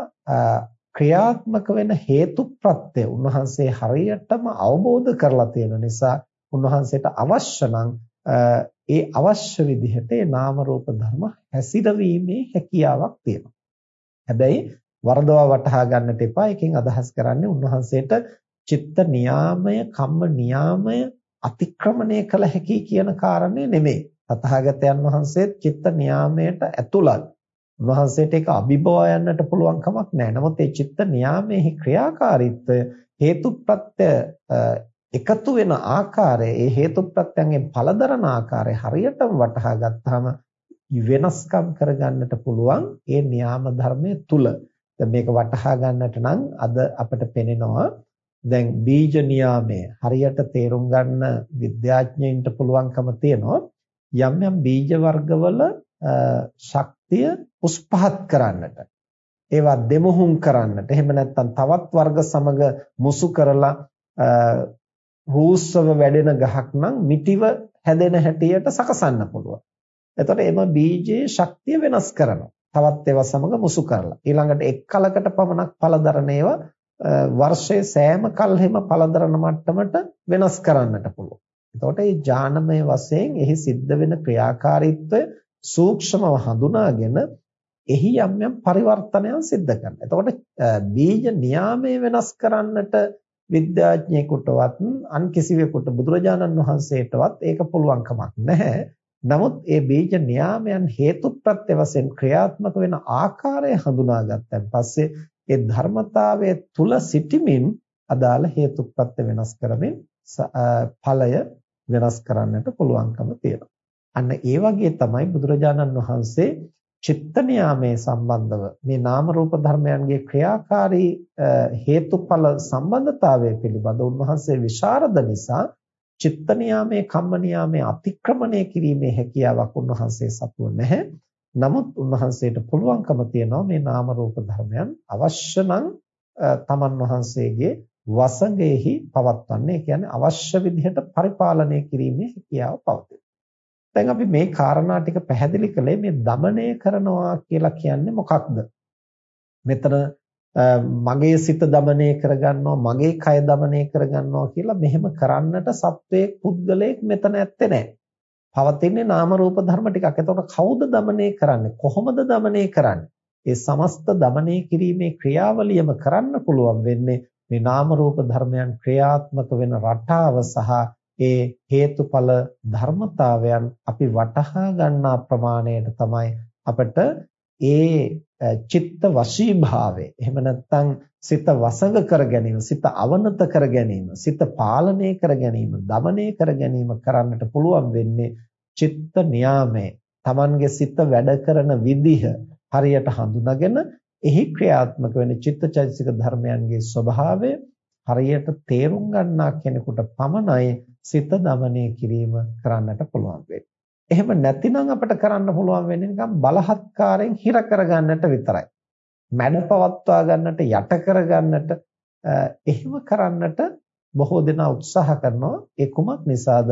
Speaker 1: ක්‍රියාත්මක වෙන හේතු ප්‍රත්‍ය උන්වහන්සේ හරියටම අවබෝධ කරලා තියෙන නිසා උන්වහන්සේට අවශ්‍ය නම් ඒ අවශ්‍ය විදිහට ඒ නාම රූප ධර්ම හැසිරවීමේ හැකියාවක් තියෙනවා. හැබැයි වරදවා වටහා ගන්නට එපා. එකෙන් අදහස් කරන්නේ උන්වහන්සේට චිත්ත නියාමය, කම්ම නියාමය අතික්‍රමණය කළ හැකි කියන කාරණේ නෙමෙයි. තථාගතයන් වහන්සේ චිත්ත නියාමයට ඇතුළත්. උන්වහන්සේට ඒක අභිබව යන්නට පුළුවන් කමක් නැහැ. නමුත් ඒ චිත්ත නියාමයේ ක්‍රියාකාරීත්වය හේතුප්‍රත්‍ය එකතු වෙන ආකාරය ඒ හේතු ප්‍රත්‍යයෙන් ඵලදරන ආකාරය හරියටම වටහා ගත්තාම වෙනස්කම් කරගන්නට පුළුවන් ඒ න්‍යාම ධර්මයේ තුල. දැන් මේක වටහා ගන්නට නම් අද අපිට පෙනෙනවා දැන් බීජ නියාමය හරියට තේරුම් ගන්න විද්‍යාඥයින්ට පුළුවන්කම තියෙනවා. යම් යම් බීජ වර්ගවල ශක්තිය උස්පහත් කරන්නට. ඒවා දෙමුහුම් කරන්නට. එහෙම නැත්නම් තවත් වර්ග සමග මුසු කරලා රූස්සව වැඩෙන ගහක් නම් මිටිව හැදෙන හැටියට සකසන්න පුළුවන්. එතකොට එම බීජයේ ශක්තිය වෙනස් කරනවා. තවත් ඒවා සමග මුසු කරලා. ඊළඟට එක් කලකට පමණක් පළදරන ඒවා වර්ෂයේ සෑම කල්හිම පළදරන මට්ටමට වෙනස් කරන්නට පුළුවන්. එතකොට මේ ඥානමය වශයෙන් එහි සිද්ධ වෙන ක්‍රියාකාරීත්වය සූක්ෂමව හඳුනාගෙන එහි යම් යම් පරිවර්තනයන් සිද්ධ කරනවා. එතකොට බීජ නියාමයේ වෙනස් කරන්නට විද්‍යාඥයෙකුටවත් අන් කිසිවෙකුට බුදුරජාණන් වහන්සේටවත් ඒක පුළුවන් කමක් නැහැ. නමුත් ඒ බීජ නියාමයන් හේතුප්‍රත්‍ය වශයෙන් ක්‍රියාත්මක වෙන ආකාරය හඳුනාගත්තන් පස්සේ ඒ ධර්මතාවයේ තුල සිටිමින් අදාළ හේතුප්‍රත්‍ය වෙනස් කරමින් ඵලය වෙනස් කරන්නට පුළුවන්කම තියෙනවා. අන්න ඒ වගේ තමයි බුදුරජාණන් වහන්සේ චිත්ත නියාමයේ සම්බන්ධව මේ නාම රූප ධර්මයන්ගේ ක්‍රියාකාරී හේතුඵල සම්බන්ධතාවය පිළිබඳ උන්වහන්සේ විශාරද නිසා චිත්ත නියාමයේ කම්ම නියාමයේ අතික්‍රමණය කිරීමේ හැකියාවක් උන්වහන්සේ සතුව නැහැ. නමුත් උන්වහන්සේට පුළුවන්කම තියෙනවා මේ නාම රූප ධර්මයන් අවශ්‍ය නම් තමන් වහන්සේගේ වසඟෙහි පවත්වන්නේ. ඒ කියන්නේ අවශ්‍ය විදිහට පරිපාලනය කිරීමේ හැකියාව පවතී. දැන් අපි මේ කාරණා ටික පැහැදිලි කළේ මේ দমনය කරනවා කියලා කියන්නේ මොකක්ද? මෙතන මගේ සිත দমনය කරගන්නවා මගේ කය দমনය කරගන්නවා කියලා මෙහෙම කරන්නට සත්වයේ පුද්ගලයෙක් මෙතන ඇත්තේ නැහැ. පවතින්නේ නාම රූප ධර්ම ටිකක්. එතකොට කවුද দমনය කරන්නේ? කොහොමද দমনය කරන්නේ? ඒ සමස්ත দমনය කිරීමේ ක්‍රියාවලියම කරන්න පුළුවන් වෙන්නේ මේ නාම රූප ධර්මයන් ක්‍රියාත්මක වෙන රටාව සහ ඒ හේතුඵල ධර්මතාවයන් අපි වටහා ගන්නා ප්‍රමාණයට තමයි අපට ඒ චිත්ත වශීභාවය එහෙම නැත්නම් සිත වසඟ කර ගැනීම සිත අවනත කර ගැනීම සිත පාලනය කර ගැනීම দমনය කර ගැනීම කරන්නට පුළුවන් වෙන්නේ චිත්ත නියාමය. Tamange සිත වැඩ කරන විදිහ හරියට හඳුනාගෙන එහි ක්‍රියාත්මක වෙන චිත්තචෛතසික ධර්මයන්ගේ ස්වභාවය හරියට තේරුම් ගන්නා කෙනෙකුට පමණයි සිත দমনය කිරීම කරන්නට පුළුවන් වෙන්නේ. එහෙම නැතිනම් අපිට කරන්න පුළුවන් වෙන්නේ නිකන් බලහත්කාරයෙන් හිර කරගන්නට විතරයි. මැඩ පවත්වා ගන්නට යට කරගන්නට එහෙම කරන්නට බොහෝ දෙනා උත්සාහ කරනවා ඒ කුමක් නිසාද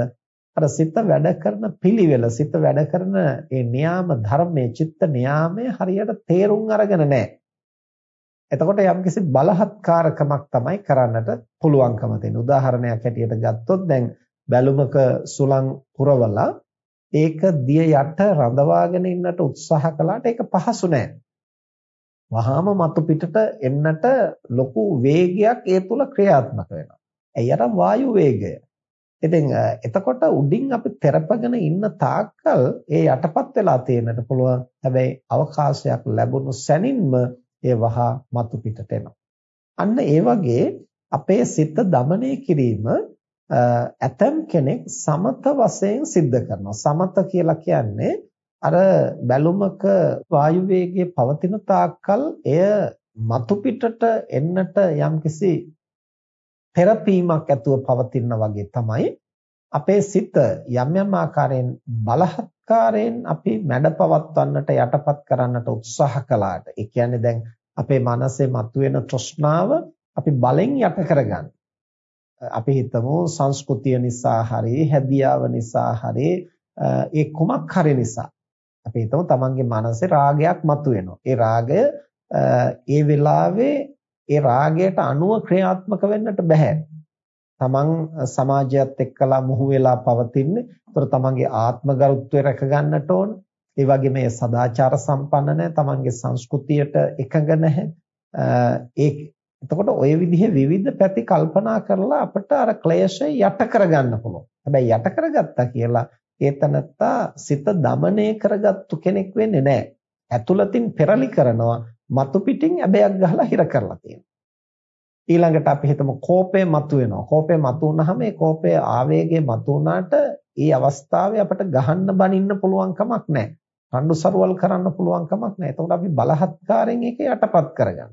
Speaker 1: අර සිත වැඩ කරන පිළිවෙල සිත වැඩ කරන ඒ න්‍යාම ධර්මයේ චිත්ත න්‍යාමය හරියට තේරුම් අරගෙන නැහැ එතකොට යම්කිසි බලහත්කාරකමක් තමයි කරන්නට පුළුවන්කම තියෙන. උදාහරණයක් හැටියට ගත්තොත් දැන් බැලුමක සුළං පුරවලා ඒක දිය යට රඳවාගෙන ඉන්නට උත්සාහ කළාට ඒක පහසු නෑ. වහාම මතු පිටට එන්නට ලොකු වේගයක් ඒ තුල ක්‍රියාත්මක වෙනවා. එයි අර වායු වේගය. ඉතින් එතකොට උඩින් අපි තෙරපගෙන ඉන්න තාක්කල් ඒ යටපත් වෙලා තියෙන්නට පුළුවන්. හැබැයි අවකාශයක් ලැබුණු සැනින්ම ඒ වහා මතු පිටට එනවා. අන්න ඒ වගේ අපේ සිත দমনය කිරීම ඇතම් කෙනෙක් සමත වශයෙන් සිද්ධ කරනවා. සමත කියලා කියන්නේ අර බැලුමක වායු වේගයේ පවතින තාක්කල් එය මතු පිටට එන්නට යම්කිසි තෙරපීමක් ඇතුව පවතිනා වගේ තමයි අපේ සිත යම් යම් ආකාරයෙන් බලහත්කාරයෙන් අපි මැඩපවත්වන්නට යටපත් කරන්නට උත්සාහ කළාට ඒ කියන්නේ දැන් අපේ මනසේ මතුවෙන තෘෂ්ණාව අපි බලෙන් යට කරගන්න. අපි හිතමු සංස්කෘතිය නිසා හරි හැදියාව නිසා හරි ඒ කුමක් හරි නිසා අපි හිතමු තමන්ගේ මනසේ රාගයක් මතුවෙනවා. ඒ රාගය ඒ වෙලාවේ ඒ රාගයට අනුව ක්‍රියාත්මක වෙන්නට බෑ. තමන් සමාජයත් එක්කලා මුහු වෙලා පවතින්නේ. ඒතර තමන්ගේ ආත්මගරුත්වය රැක ගන්නට ඕන. ඒ වගේම ඒ සදාචාර සම්පන්න නැහැ. තමන්ගේ සංස්කෘතියට එකඟ නැහැ. ඒ එතකොට ওই විදිහේ විවිධ පැති කල්පනා කරලා අපිට අර ක්ලේශය යට කරගන්න පුළුවන්. හැබැයි යට කරගත්තා කියලා ඒ තනත්තා සිත দমনය කරගත්තු කෙනෙක් වෙන්නේ නැහැ. ඇතුළතින් පෙරලි කරනවා, මතු පිටින් ඇබයක් ගහලා හිර කරලා තියෙනවා. ඊළඟට අපි හිතමු කෝපය මතුවෙනවා. කෝපය මතුවුනහම ඒ කෝපය ආවේගය මතුවුනාට ඒ අවස්ථාවේ අපිට ගහන්න බනින්න පුළුවන් කමක් නැහැ. රණ්ඩු සරුවල් කරන්න පුළුවන් කමක් නැහැ. එතකොට අපි බලහත්කාරයෙන් ඒක යටපත් කරගන්න.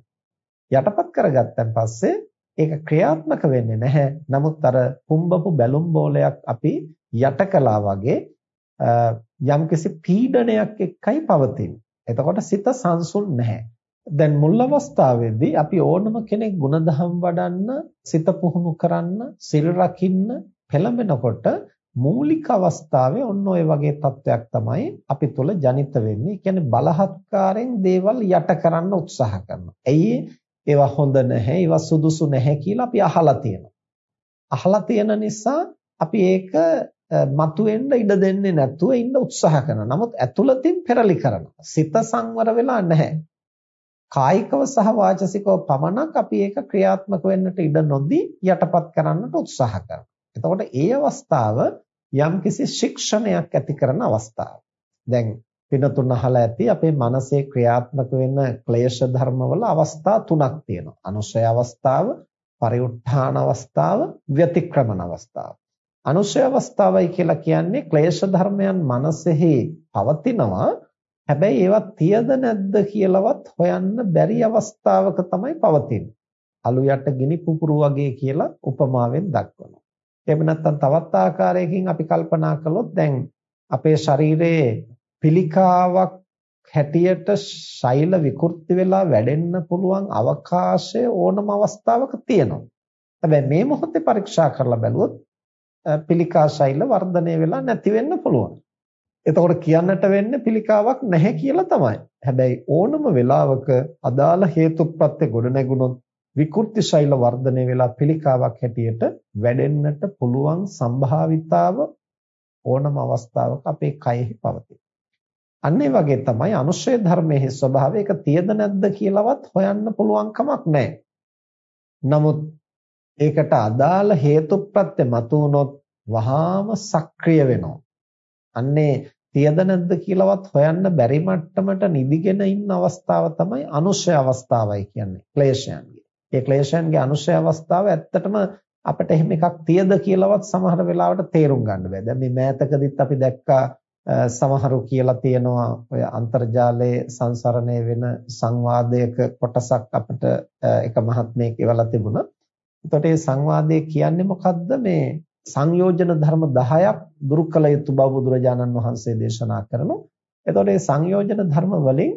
Speaker 1: යටපත් කරගත්තන් පස්සේ ඒක ක්‍රියාත්මක වෙන්නේ නැහැ. නමුත් අර පුම්බපු බැලුම් බෝලයක් අපි යට කළා වගේ යම්කිසි පීඩනයක් එක්කයි පවතින්නේ. එතකොට සිත සංසුන් නැහැ. දැන් මුල් අවස්ථාවේදී අපි ඕනම කෙනෙක් ಗುಣධම් වඩන්න, සිත පුහුණු කරන්න, සිල් රකින්න පෙළඹෙනකොට මූලික අවස්ථාවේ ඔන්න ඔය වගේ තත්වයක් තමයි අපි තුල ජනිත වෙන්නේ. කියන්නේ බලහත්කාරයෙන් දේවල් යට කරන්න උත්සාහ කරනවා. ඇයි ඒවා හොඳ නැහැ, ඒවා සුදුසු නැහැ කියලා අපි අහලා තියෙනවා. අහලා තියෙන නිසා අපි ඒක මතුවෙන්න ඉඩ දෙන්නේ නැතුව ඉන්න උත්සාහ කරනවා. නමුත් ඇතුළතින් පෙරලි කරනවා. සිත සංවර වෙලා නැහැ. කායිකව සහ වාචසිකව පමණක් අපි ඒක ක්‍රියාත්මක වෙන්නට ඉඩ නොදී යටපත් කරන්නට උත්සාහ කරනවා. එතකොට ඒ අවස්ථාව යම්කිසි ශික්ෂණයක් ඇති කරන අවස්ථාවක්. දැන් පිනතුන් අහලා ඇති අපේ මනසේ ක්‍රියාත්මක වෙන ක්ලේශ ධර්මවල අවස්ථා තුනක් තියෙනවා. අනුශය අවස්ථාව, පරිඋත්ථාන අවස්ථාව, ව්‍යතික්‍රමන අවස්ථාව. අනුශය අවස්ථාවයි කියලා කියන්නේ ක්ලේශ ධර්මයන් මනසෙහි පවතිනවා හැබැයි ඒවා තියද නැද්ද කියලාවත් හොයන්න බැරි අවස්ථාවක තමයි පවතින්නේ. අලු යට ගිනි පුපුරු වගේ කියලා උපමාවෙන් දක්වනවා. එහෙම නැත්නම් තවත් ආකාරයකින් අපි කල්පනා කළොත් දැන් අපේ ශරීරයේ පිළිකාවක් හැටියට ශෛල විකෘති වෙලා වැඩෙන්න පුළුවන් අවකාශය ඕනම අවස්ථාවක තියෙනවා. හැබැයි මේ මොහොතේ පරීක්ෂා කරලා බැලුවොත් පිළිකා ශෛල වර්ධනය වෙලා නැති වෙන්න පුළුවන්. එතකොට කියන්නට වෙන්නේ පිළිකාවක් නැහැ කියලා තමයි. හැබැයි ඕනම වෙලාවක අදාළ හේතුප්‍රත්‍ය ගොඩ නැගුණොත් විකෘති ශෛල වර්ධනය වෙලා පිළිකාවක් හැටියට වැඩෙන්නට පුළුවන් සම්භාවිතාව ඕනම අවස්ථාවක අපේ කයෙහි පවතී. අන්න ඒ වගේ තමයි අනුශය ධර්මයේ ස්වභාවය ඒක තියද නැද්ද කියලාවත් හොයන්න පුළුවන් කමක් නැහැ. නමුත් ඒකට අදාළ හේතුප්‍රත්‍ය මතු වුණොත් වහාම සක්‍රිය වෙනවා. අන්නේ තියද නැද්ද කියලාවත් හොයන්න බැරි මට්ටමට නිදිගෙන ඉන්න අවස්ථාව තමයි අනුශය අවස්ථාවයි කියන්නේ ක්ලේශයන්ගේ. ඒ ක්ලේශයන්ගේ අනුශය අවස්ථාව ඇත්තටම අපිට එහෙම එකක් තියද කියලාවත් සමහර වෙලාවට තේරුම් ගන්න බෑ. දැන් මේ මෑතකදිත් අපි දැක්කා සමහරු කියලා තියෙනවා ඔය අන්තර්ජාලයේ සංසරණය වෙන සංවාදයක කොටසක් අපිට එක මහත්මයෙක් එවලා තිබුණා. එතකොට මේ සංවාදයේ කියන්නේ මොකද්ද මේ සංයෝජන ධර්ම 10ක් දුරු කළ යුතු බව බුදුරජාණන් වහන්සේ දේශනා කරනවා. එතකොට මේ සංයෝජන ධර්ම වලින්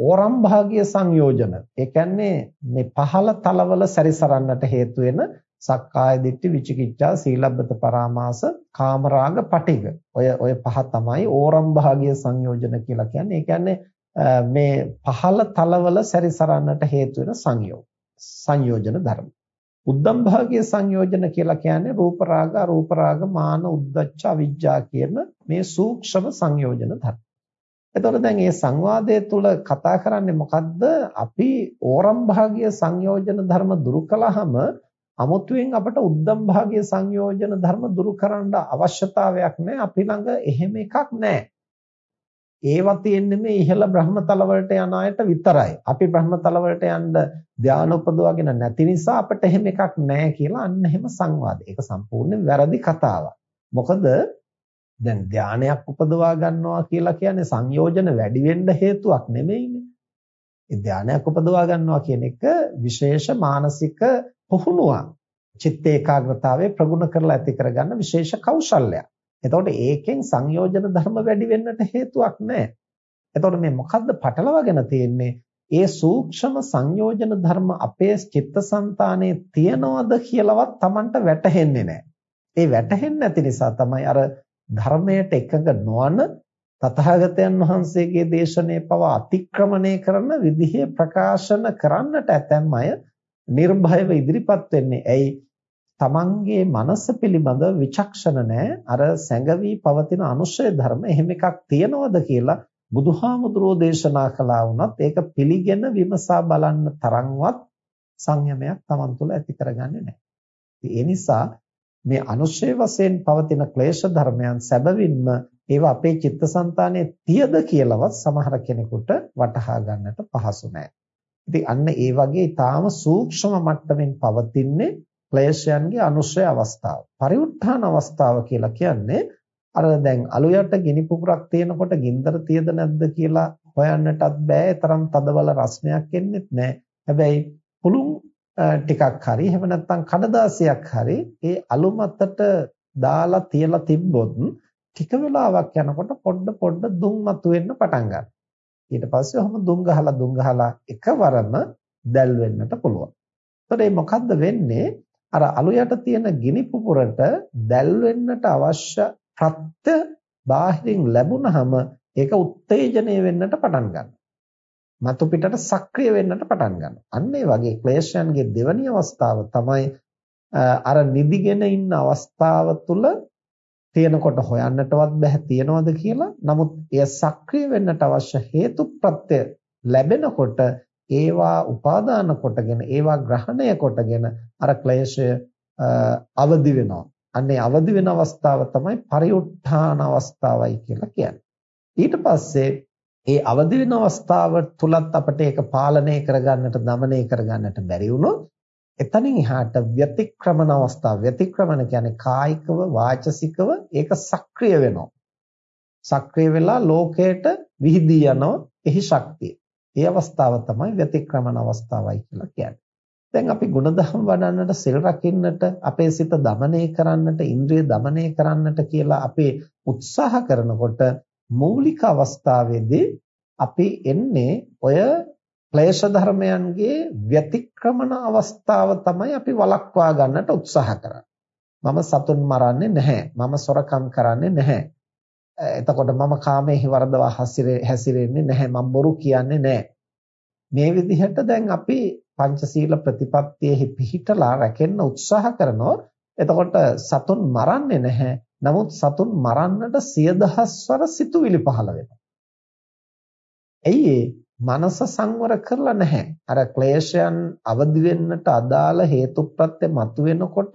Speaker 1: ඕරම් භාගීය සංයෝජන ඒ කියන්නේ මේ පහළ තලවල සැරිසරන්නට හේතු වෙන සක්කාය දිට්ඨි විචිකිච්ඡා සීලබ්බත පරාමාස කාමරාග පටිඝ ඔය ඔය පහ තමයි ඕරම් භාගීය සංයෝජන කියලා කියන්නේ. ඒ කියන්නේ මේ පහළ තලවල සැරිසරන්නට හේතු වෙන සංයෝග සංයෝජන ධර්ම. උද්දම් භාගයේ සංයෝජන කියලා කියන්නේ රූප රාග අරූප රාග මාන උද්දච්ච අවිජ්ජා කියන මේ සූක්ෂම සංයෝජන ධර්ම. එතකොට දැන් මේ සංවාදයේ තුල කතා කරන්නේ මොකද්ද? අපි ඕරම් භාගයේ සංයෝජන ධර්ම දුරු කළාම අමුතුවෙන් අපට උද්දම් භාගයේ සංයෝජන ධර්ම දුරු කරන්න අවශ්‍යතාවයක් නැහැ. අපි ළඟ එහෙම එකක් නැහැ. ඒවා තියෙන්නේ මේ ඉහළ බ්‍රහ්මතල වලට යන අයට විතරයි. අපි බ්‍රහ්මතල වලට යන්න ධානය උපදවාගෙන නැති නිසා අපිට එහෙම එකක් නැහැ කියලා අන්න එහෙම සංවාද. ඒක සම්පූර්ණයෙන් වැරදි කතාවක්. මොකද දැන් ධානයක් උපදවා ගන්නවා කියලා කියන්නේ සංයෝජන වැඩි වෙන්න හේතුවක් නෙමෙයිනේ. ඒ ධානයක් උපදවා ගන්නවා කියන එක විශේෂ මානසික පුහුණුවක්. චිත්ත ඒකාග්‍රතාවය ප්‍රගුණ කරලා ඇති කරගන්න විශේෂ කෞශල්‍යයක්. එතකොට ඒකෙන් සංයෝජන ධර්ම වැඩි වෙන්නට හේතුවක් නැහැ. එතකොට මේ මොකද්ද පටලවාගෙන තියෙන්නේ? ඒ සූක්ෂම සංයෝජන ධර්ම අපේ චිත්තසංතානයේ තියනවද කියලාවත් Tamanට වැටහෙන්නේ නැහැ. ඒ වැටහෙන්නේ නැති නිසා තමයි අර ධර්මයට එකඟ නොවන තථාගතයන් වහන්සේගේ දේශනේ පව අතික්‍රමණය කරන විදිහේ ප්‍රකාශන කරන්නට ඇතැම් අය නිර්භයව ඉදිරිපත් වෙන්නේ. ඇයි තමන්ගේ මනස පිළිබඳ විචක්ෂණ නැහැ අර සැඟවි පවතින අනුශය ධර්ම එහෙම එකක් තියනවද කියලා බුදුහාමුදුරෝ දේශනා කළා වුණත් ඒක පිළිගෙන විමසා බලන්න තරම්වත් සංයමයක් තමන් තුළ ඇති කරගන්නේ නැහැ. ඒ නිසා මේ අනුශය වශයෙන් පවතින ක්ලේශ ධර්මයන් සැබවින්ම ඒවා අපේ චිත්තසංතානයේ තියද කියලාවත් සමහර කෙනෙකුට වටහා ගන්නට පහසු නැහැ. ඉතින් අන්න ඒ වගේ ඊටාම සූක්ෂම මට්ටමින් පවතින්නේ ක්ලේශයන්ගේ අනුශය අවස්ථාව. පරිඋත්ථාන අවස්ථාව කියලා කියන්නේ අර දැන් අලු යට ගිනි පුපුරක් තියෙනකොට ගින්දර තියද නැද්ද කියලා හොයන්නටත් බෑ. තරම් තදබල රස්නයක් එන්නේත් නෑ. හැබැයි පුළුන් ටිකක් හරි එහෙම නැත්නම් කඩදාසියක් හරි ඒ අලු මතට දාලා තියලා තිබ්බොත් ටික වෙලාවක් යනකොට පොඩ පොඩ දුම් මතුවෙන්න පටන් ගන්නවා. ඊට පස්සේ ඔහම දුම් ගහලා දුම් ගහලා එකවරම දැල් වෙන්නට පුළුවන්. එතකොට මේ මොකද්ද වෙන්නේ? අර අලු යට තියෙන ගිනි පුපුරට දැල් වෙන්නට අවශ්‍ය ප්‍රත්‍ය බාහිරින් ලැබුණහම ඒක උත්තේජනය වෙන්නට පටන් ගන්නවා. මතු පිටට සක්‍රිය වෙන්නට පටන් ගන්නවා. අන්න ඒ වගේ ක්ලේශයන්ගේ දෙවැනි අවස්ථාව තමයි අර නිදිගෙන ඉන්න අවස්ථාව තුල තියෙනකොට හොයන්නටවත් බෑ තියනවද කියලා. නමුත් එය සක්‍රිය වෙන්නට අවශ්‍ය හේතු ප්‍රත්‍ය ලැබෙනකොට ඒවා උපාදාන කොටගෙන ඒවා ග්‍රහණය කොටගෙන අර ක්ලේශය අවදි වෙනවා. අන්නේ අවදි වෙන අවස්ථාව තමයි පරිඋත්ථාන අවස්ථාවයි කියලා කියන්නේ. ඊට පස්සේ ඒ අවදි වෙන අවස්ථාව තුලත් අපිට ඒක පාලනය කරගන්නට দমনය කරගන්නට බැරි වුණොත් එතනින් එහාට ව්‍යතික්‍රමන අවස්ථාව ව්‍යතික්‍රමන කියන්නේ කායිකව වාචසිකව ඒක සක්‍රිය වෙනවා. සක්‍රිය වෙලා ලෝකයට විහිදී යනවා එහි ශක්තිය. ඒ අවස්ථාව තමයි ව්‍යතික්‍රමන අවස්ථාවයි කියලා කියන්නේ. දැන් අපි ගුණධම් වඩන්නට, සිල් රකින්නට, අපේ සිත দমনය කරන්නට, ඉන්ද්‍රිය দমনය කරන්නට කියලා අපි උත්සාහ කරනකොට මූලික අවස්ථාවේදී අපි එන්නේ ඔය ක්ලේශ ධර්මයන්ගේ ව්‍යතික්‍රමන අවස්ථාව තමයි අපි වළක්වා ගන්නට උත්සාහ කරන්නේ. මම සතුන් මරන්නේ නැහැ. මම සොරකම් කරන්නේ නැහැ. එතකොට මම කාමයේ වරදවා හැසිරෙන්නේ නැහැ. මම බොරු කියන්නේ නැහැ. මේ විදිහට දැන් අපි පංචශීල ප්‍රතිපත්තියෙහි පිහිටලා රැකෙන්න උත්සාහ කරනවා. එතකොට සතුන් මරන්නේ නැහැ. නමුත් සතුන් මරන්නට සිය දහස්වර සිතුවිලි පහළ වෙනවා. ඇයි මනස සංවර කරලා නැහැ. අර ක්ලේශයන් අවදි වෙන්නට අදාළ හේතුප්‍රත්‍ය මතුවෙනකොට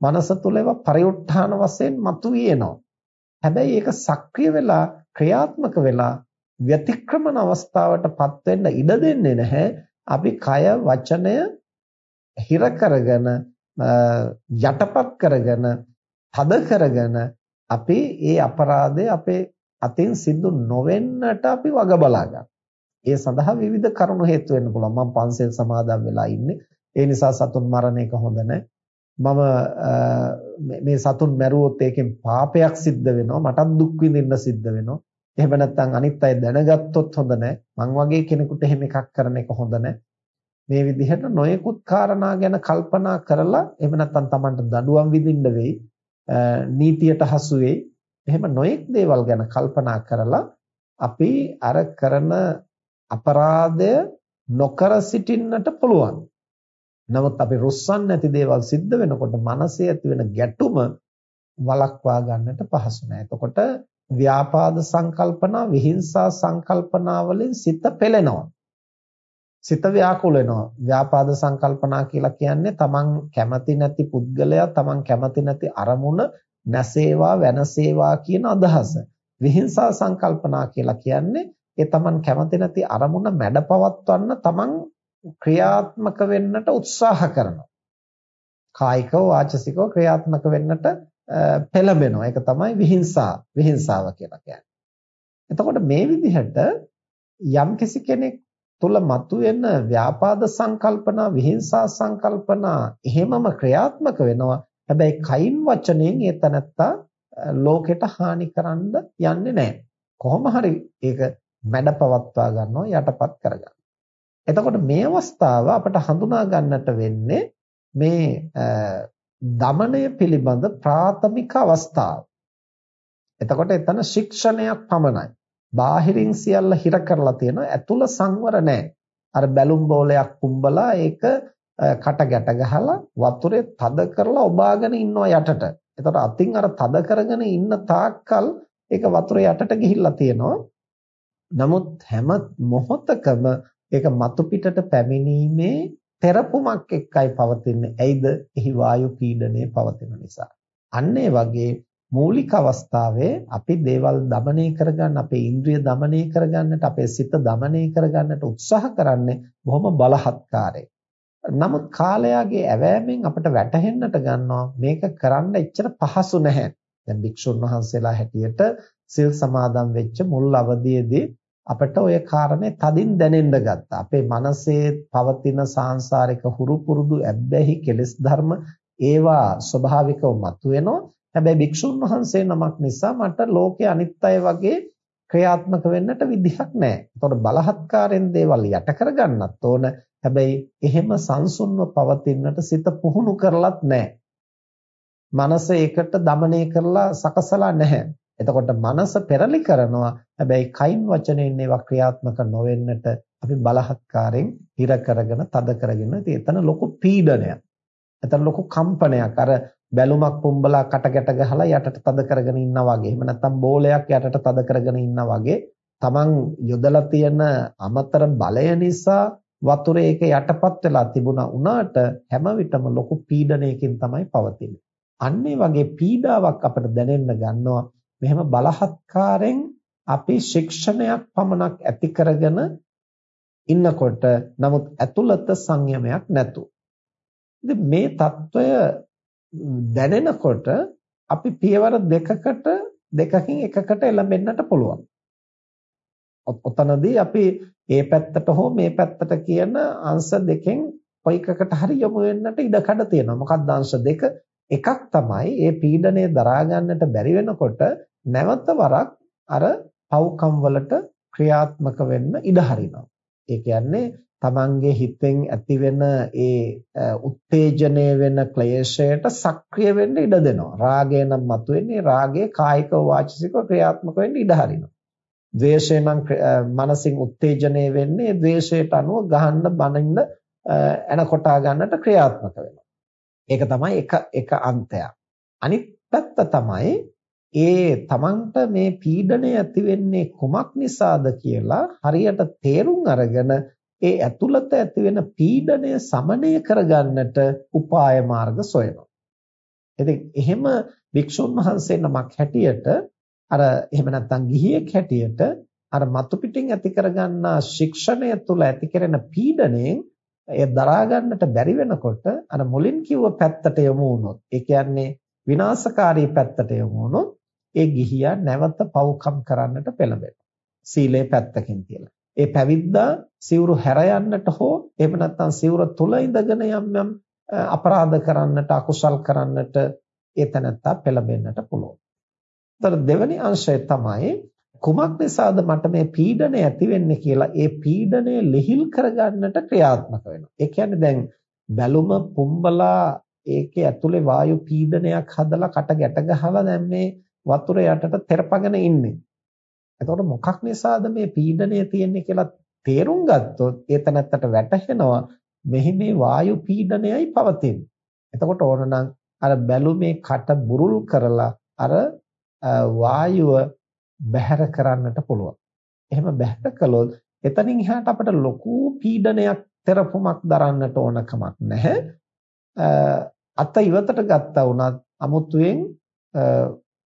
Speaker 1: මනස තුල ඒවා පරිඋත්ථාන වශයෙන් මතුවෙනවා. හැබැයි ඒක සක්‍රිය වෙලා ක්‍රියාත්මක වෙලා ව්‍යතික්‍රමන අවස්ථාවටපත් වෙන්න ඉඩ දෙන්නේ නැහැ. අපි කය වචනය හිර කරගෙන යටපත් කරගෙන තද කරගෙන අපි ඒ අපරාධය අපේ අතින් සිදු නොවෙන්නට අපි වග බලා ඒ සඳහා විවිධ කරුණු හේතු වෙන්න පුළුවන්. මම පන්සල් සමාදන් වෙලා ඉන්නේ. ඒ නිසා සතුන් මරණ එක හොඳ නැහැ. මම මේ සතුන් මැරුවොත් ඒකෙන් පාපයක් සිද්ධ වෙනවා. මටත් දුක් විඳින්න සිද්ධ වෙනවා. එහෙම නැත්නම් අනිත් අය දැනගත්තොත් හොඳ නැහැ. මං වගේ කෙනෙකුට එහෙම එකක් කරන එක හොඳ නැහැ. මේ විදිහට නොයෙකුත් කාරණා ගැන කල්පනා කරලා එහෙම නැත්නම් Tamanට දඩුවම් විඳින්න වෙයි. නීතියට හසු වෙයි. එහෙම නොයෙක් දේවල් ගැන කල්පනා කරලා අපි අර කරන අපරාධය නොකර සිටින්නට පුළුවන්. නමුත් අපි රුස්සන් නැති දේවල් සිද්ධ වෙනකොට මනසේ ඇති වෙන ගැටුම වළක්වා ගන්නට පහසු නෑ. එතකොට ව්‍යාපාද සංකල්පනා විහිංසා සංකල්පනා වලින් සිත පෙළෙනවා. සිත ව්‍යාකුල වෙනවා. ව්‍යාපාද සංකල්පනා කියලා කියන්නේ තමන් කැමති නැති පුද්ගලයා තමන් කැමති නැති අරමුණ නැසේවා වෙනසේවා කියන අදහස. විහිංසා සංකල්පනා කියලා කියන්නේ ඒ තමන් කැමති නැති අරමුණ මැඩපවත්වන්න තමන් ක්‍රියාත්මක වෙන්නට උත්සාහ කරනවා. කායිකව වාචසිකව ක්‍රියාත්මක වෙන්නට පෙළඹෙනවා. ඒක තමයි විහිංසා විහිංසාව කියලා කියන්නේ. එතකොට මේ විදිහට යම්කිසි කෙනෙක් තුල මතුවෙන ව්‍යාපාද සංකල්පනා විහිංසා සංකල්පනා එහෙමම ක්‍රියාත්මක වෙනවා. හැබැයි කයින් වචනයෙන් ඒ තනත්තා ලෝකෙට හානි කරන්න යන්නේ නැහැ. කොහොම හරි ඒක මැඩපවත්වා ගන්නවා යටපත් කරගන්න. එතකොට මේ අවස්ථාව අපට හඳුනා ගන්නට වෙන්නේ මේ දමණය පිළිබඳ ප්‍රාථමික අවස්ථාව. එතකොට එතන ශික්ෂණයක් පමණයි. බාහිරින් සියල්ල හිර කරලා තියෙනවා. ඇතුළ සංවර නැහැ. අර බැලුම් බෝලයක් කුඹලා ඒක කට ගැට ගහලා වතුරේ තද කරලා ඔබාගෙන ඉන්නවා යටට. එතකොට අතින් අර තද කරගෙන ඉන්න තාක්කල් ඒක වතුරේ යටට ගිහිල්ලා තියෙනවා. නමුත් හැම මොහොතකම ඒක මතු පිටට පැමිණීමේ තෙරපුමක් එක්කයි පවතින්නේ. ඇයිද? එහි වායු පීඩනය පවතින නිසා. අන්න වගේ මූලික අවස්ථාවේ අපි දේවල් দমনය කරගන්න, අපේ ඉන්ද්‍රිය দমনය කරගන්නට, අපේ සිත দমনය කරගන්නට උත්සාහ කරන්නේ බොහොම බලහත්කාරයෙන්. නමුත් කාලයාගේ ඇවෑමෙන් අපිට වැටහෙන්නට ගන්නවා මේක කරන්න එච්චර පහසු නැහැ. දැන් භික්ෂුන් වහන්සේලා හැටියට සිල් සමාදන් වෙච්ච මුල් අවදියේදී අපට ওই කාරණේ තදින් දැනෙන්න ගත්තා. අපේ මනසේ පවතින සාංශාරික හුරු පුරුදු ඇබ්බැහි කෙලෙස් ධර්ම ඒවා ස්වභාවිකව මතුවෙනවා. හැබැයි භික්ෂුන් වහන්සේ නමක් නිසා මට ලෝකේ අනිත් අය වගේ ක්‍රියාත්මක වෙන්නට විදිහක් නැහැ. ඒතකොට බලහත්කාරයෙන් දේවල් යට කරගන්නත් ඕන. හැබැයි එහෙම සංසුන්ව පවතින්නට සිත පුහුණු කරලත් නැහැ. මනස ඒකට দমনය කරලා සකසලා නැහැ. එතකොට මනස පෙරලි කරනවා. හැබැයි කයින් වචනෙන් ඒවා ක්‍රියාත්මක නොවෙන්නට අපි බලහත්කාරයෙන් හිර කරගෙන, තද කරගෙන එතන ලොකු පීඩනයක්. එතන ලොකු කම්පනයක්. අර බැලුමක් පුම්බලා කට ගැට ගහලා යටට තද කරගෙන ඉන්නා වගේ. එහෙම නැත්නම් බෝලයක් යටට තද කරගෙන ඉන්නා වගේ. Taman යොදලා තියෙන අමතර බලය නිසා වතුරේ ඒක යටපත් වෙලා තිබුණා උනාට හැම විටම ලොකු පීඩනයකින් තමයි පවතින්නේ. අන්නේ වගේ පීඩාවක් අපිට දැනෙන්න ගන්නවා. මෙහෙම බලහත්කාරයෙන් අපි ශික්ෂණයක් පමණක් ඇති කරගෙන ඉන්නකොට නමුත් ඇතුළත සංයමයක් නැතු. ඉතින් මේ తত্ত্বය දැනෙනකොට අපි පියවර දෙකකට දෙකකින් එකකට එළඹෙන්නට පුළුවන්. ඔතනදී අපි මේ පැත්තට හෝ මේ පැත්තට කියන අංශ දෙකෙන් කොයිකකට හරි යොමු වෙන්නට ඉඩ කඩ තියෙනවා. මොකක්ද අංශ දෙක? එකක් තමයි මේ පීඩනය දරා ගන්නට බැරි වෙනකොට නැවත වරක් අර පව්කම් වලට ක්‍රියාත්මක වෙන්න ඉඩ හරිනවා. ඒ කියන්නේ තමන්ගේ හිතෙන් ඇතිවෙන ඒ උත්තේජනය වෙන ක්ලේශයට සක්‍රිය වෙන්න ඉඩ දෙනවා. රාගය නම් මතුවෙන්නේ රාගයේ කායිකව වාචිකව ක්‍රියාත්මක වෙන්න ඉඩ හරිනවා. ද්වේෂය නම් මනසින් උත්තේජනය වෙන්නේ ද්වේෂයට අනුව ගහන්න බනින්න එන කොටා ගන්නට ක්‍රියාත්මක වෙනවා. ඒක තමයි එක එක අන්තයක්. අනිත් පැත්ත තමයි ඒ තමන්ට මේ පීඩනය ඇති වෙන්නේ කුමක් නිසාද කියලා හරියට තේරුම් අරගෙන ඒ ඇතුළත ඇති වෙන පීඩනය සමනය කරගන්නට උපාය මාර්ග සොයනවා. ඉතින් එහෙම වික්ෂුන් වහන්සේ නමක් හැටියට අර එහෙම නැත්නම් ගිහියෙක් හැටියට අර මතු පිටින් ඇති කරගන්නා ශික්ෂණය තුළ ඇති කරන පීඩණයෙන් එය දරා ගන්නට බැරි වෙනකොට අර මුලින් කිව්ව පැත්තට යමු වුණොත් ඒ කියන්නේ විනාශකාරී පැත්තට යමු වුණොත් ඒ ගිහියා නැවත පව්කම් කරන්නට පෙළඹෙනවා. සීලේ පැත්තකින් තියලා. ඒ පැවිද්දා සිවුරු හැර යන්නට හෝ එහෙම නැත්නම් සිවුර තුල ඉඳගෙන යම් යම් අපරාධ කරන්නට අකුසල් කරන්නට ඒ තැනත්තා පෙළඹෙන්නට පුළුවන්. ඒතර දෙවෙනි අංශය තමයි කුමක් නිසාද මට මේ පීඩනය ඇති වෙන්නේ කියලා ඒ පීඩනය ලිහිල් කරගන්නට ක්‍රියාත්මක වෙනවා. ඒ කියන්නේ දැන් බැලුම පුම්බලා ඒකේ ඇතුලේ වායු පීඩනයක් හදලා කට ගැට ගහලා දැන් මේ වතුර යටට තෙරපගෙන ඉන්නේ. එතකොට මොකක් නිසාද මේ පීඩනය තියෙන්නේ කියලා තේරුම් ගත්තොත් ඒ තැනත්තට වැටහෙනවා මෙහි මේ වායු පීඩනයයි පවතින්නේ. එතකොට ඕනනම් අර බැලුමේ කට බුරුල් කරලා අර වායුව බැහැර කරන්නට පුළුවන්. එහෙම බැහැර කළොත් එතනින් එහාට අපිට ලොකු පීඩනයක් තෙරපුමක් දරන්නට ඕන කමක් නැහැ. අත ඉවතට ගත්තා වුණත් අමුතුවෙන්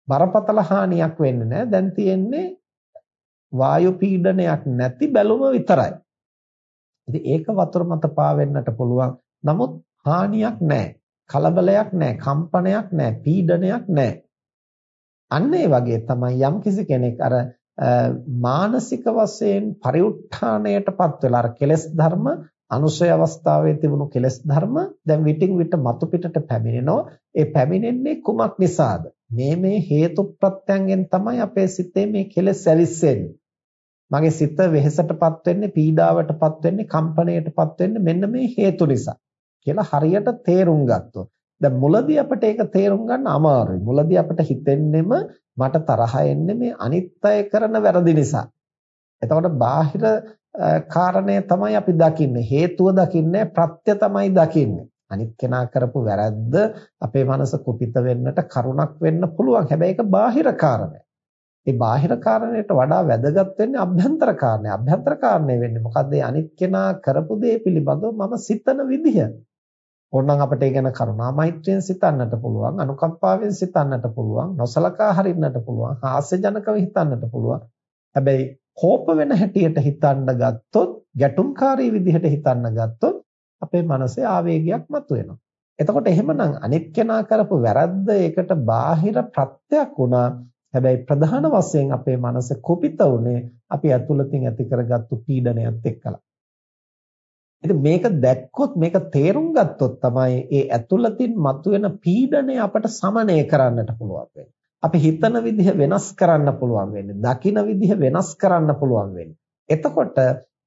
Speaker 1: බරපතල හානියක් වෙන්නේ නැහැ. දැන් තියෙන්නේ වායු පීඩනයක් නැති බැලුම විතරයි. ඉතින් ඒක වතුර මත පාවෙන්නට පුළුවන්. නමුත් හානියක් නැහැ. කලබලයක් නැහැ. කම්පනයක් නැහැ. පීඩනයක් නැහැ. අන්න ඒ වගේ තමයි යම්කිසි කෙනෙක් අර මානසික වශයෙන් පරිඋත්ථාණයටපත් වෙලා අර කෙලෙස් ධර්ම අනුසය අවස්ථාවේ තිබුණු කෙලෙස් ධර්ම දැන් විටින් විට මතු පිටට පැමිණෙනවා. ඒ පැමිණෙන්නේ කුමක් නිසාද? මේ මේ හේතු ප්‍රත්‍යයෙන් තමයි අපේ සිතේ මේ කෙලෙස් ඇවිස්සෙන්නේ. මගේ සිත වෙහෙසටපත් වෙන්නේ පීඩාවටපත් වෙන්නේ කම්පණයටපත් වෙන්නේ මෙන්න මේ හේතු නිසා කියලා හරියට තේරුම් ගත්තොත් දැන් මුලදී අපිට ඒක තේරුම් ගන්න අමාරුයි මුලදී අපිට හිතෙන්නෙම මට තරහ එන්නේ මේ අනිත් අය කරන වැරදි නිසා එතකොට බාහිර කාරණය තමයි අපි දකින්නේ හේතුව දකින්නේ ප්‍රත්‍ය තමයි දකින්නේ අනිත් කෙනා කරපු වැරද්ද අපේ මනස කුපිත වෙන්නට කරුණක් වෙන්න පුළුවන් හැබැයි ඒක බාහිර කාරණයක් ඒ බාහිර කාරණයට වඩා වැදගත් වෙන්නේ අභ්‍යන්තර කාරණේ. අභ්‍යන්තර කාරණේ වෙන්නේ මොකද්ද? අනිත් කෙනා කරපු දේ පිළිබඳව මම සිතන විදිහ. ඕනනම් අපිට ඒ ගැන කරුණා මෛත්‍රියෙන් සිතන්නට පුළුවන්, අනුකම්පාවෙන් සිතන්නට පුළුවන්, නොසලකා හරින්නට පුළුවන්, හාස්‍යජනකව හිතන්නට පුළුවන්. හැබැයි කෝප වෙන හැටියට හිතන්න ගත්තොත්, ගැටුම්කාරී විදිහට හිතන්න ගත්තොත් අපේ මනසේ ආවේගයක් මතුවෙනවා. එතකොට එහෙමනම් අනිත් කෙනා කරපු වැරද්ද ඒකට බාහිර ප්‍රත්‍යක් වුණා. හැබැයි ප්‍රධාන වශයෙන් අපේ මනස කුපිත උනේ අපි ඇතුළතින් ඇති කරගත්තු පීඩනයත් එක්කලා. ඉතින් මේක දැක්කොත් මේක තේරුම් ගත්තොත් තමයි ඒ ඇතුළතින් මතුවෙන පීඩනය අපට සමනය කරන්නට පුළුවන් වෙන්නේ. අපි හිතන විදිහ වෙනස් කරන්න පුළුවන් වෙන්නේ. දකින විදිහ වෙනස් කරන්න පුළුවන් වෙන්නේ. එතකොට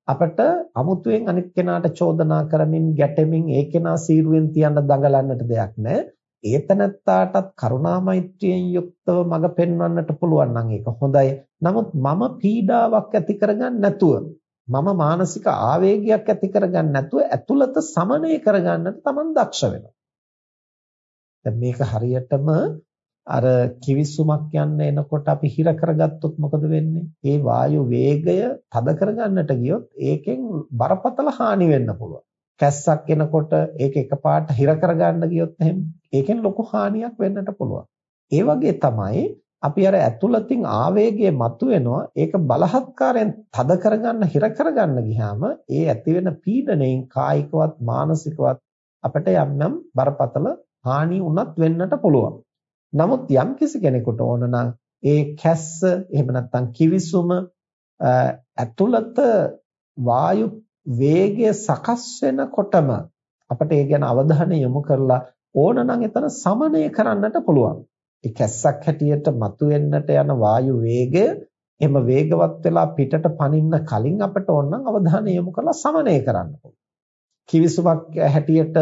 Speaker 1: අපට අමුතුවෙන් අනිත් කෙනාට චෝදනා කරමින් ගැටෙමින් ඒ කෙනා සීරුවෙන් තියන්න දඟලන්නට දෙයක් නැහැ. ඒතනත්තාටත් කරුණා මෛත්‍රියෙන් යුක්තව මඟ පෙන්වන්නට පුළුවන් නම් ඒක හොඳයි. නමුත් මම පීඩාවක් ඇති කරගන්න නැතුව මම මානසික ආවේගයක් ඇති කරගන්න නැතුව ඇතුළත සමනය කරගන්නට Taman දක්ෂ වෙනවා. දැන් මේක හරියටම අර කිවිසුමක් යන්න එනකොට අපි හිර කරගත්තොත් මොකද වෙන්නේ? ඒ වායු වේගය තද කරගන්නට ගියොත් ඒකෙන් බරපතල හානි වෙන්න පුළුවන්. කැස්සක් එනකොට ඒක එකපාරට හිර කරගන්න ගියොත් එහෙම ඒකෙන් ලොකු හානියක් වෙන්නට පුළුවන්. ඒ වගේ තමයි අපි අර ඇතුළතින් ආවේගය මතුවෙනවා ඒක බලහත්කාරයෙන් තද කරගන්න හිර කරගන්න ගියාම ඒ ඇති වෙන පීඩණයෙන් කායිකවත් මානසිකවත් අපිට යම් යම් බරපතල හානි උනත් වෙන්නට පුළුවන්. නමුත් යම් කිසි කෙනෙකුට ඕන නම් ඒ කැස්ස එහෙම නැත්නම් කිවිසුම ඇතුළත වායු වේගය සකස් වෙනකොටම අපිට ඒ ගැන අවධානය යොමු කරලා ඕන නම් එතන සමනය කරන්නට පුළුවන්. ඒ කැස්සක් හැටියට මතුවෙන්නට යන වායු වේගය එහෙම වේගවත් වෙලා පිටට පනින්න කලින් අපිට ඕන නම් අවධානය යොමු කරලා සමනය කරන්න පුළුවන්. කිවිසුමක් හැටියට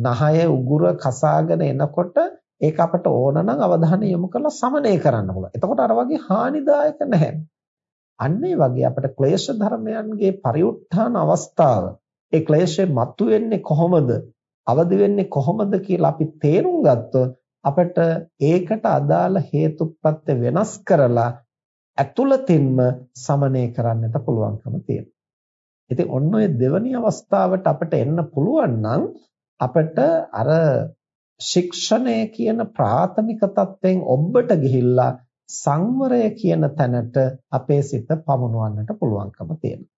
Speaker 1: නහය උගුර කසාගෙන එනකොට ඒක අපට ඕන නම් අවධානය යොමු කරලා සමනය කරන්න පුළුවන්. එතකොට අර වගේ හානිදායක නැහැ. අන්න ඒ වගේ අපිට ක්ලේශ ධර්මයන්ගේ පරිඋත්ථාන අවස්ථාව ඒ ක්ලේශය මතුවෙන්නේ කොහොමද? අවදි වෙන්නේ කොහොමද කියලා අපි තේරුම් ගත්තොත් අපට ඒකට අදාළ හේතුප්‍රත්‍ය වෙනස් කරලා ඇතුළතින්ම සමනය කරන්නට පුළුවන්කම තියෙනවා. ඉතින් ඔන්න ඔය දෙවැනි අවස්ථාවට අපට එන්න පුළුවන් නම් අපට අර ශික්ෂණය කියන ප්‍රාථමික தත්වෙන් ඔබට ගිහිල්ලා සංවරය කියන තැනට අපේ සිත පමුණවන්නට පුළුවන්කම තියෙනවා.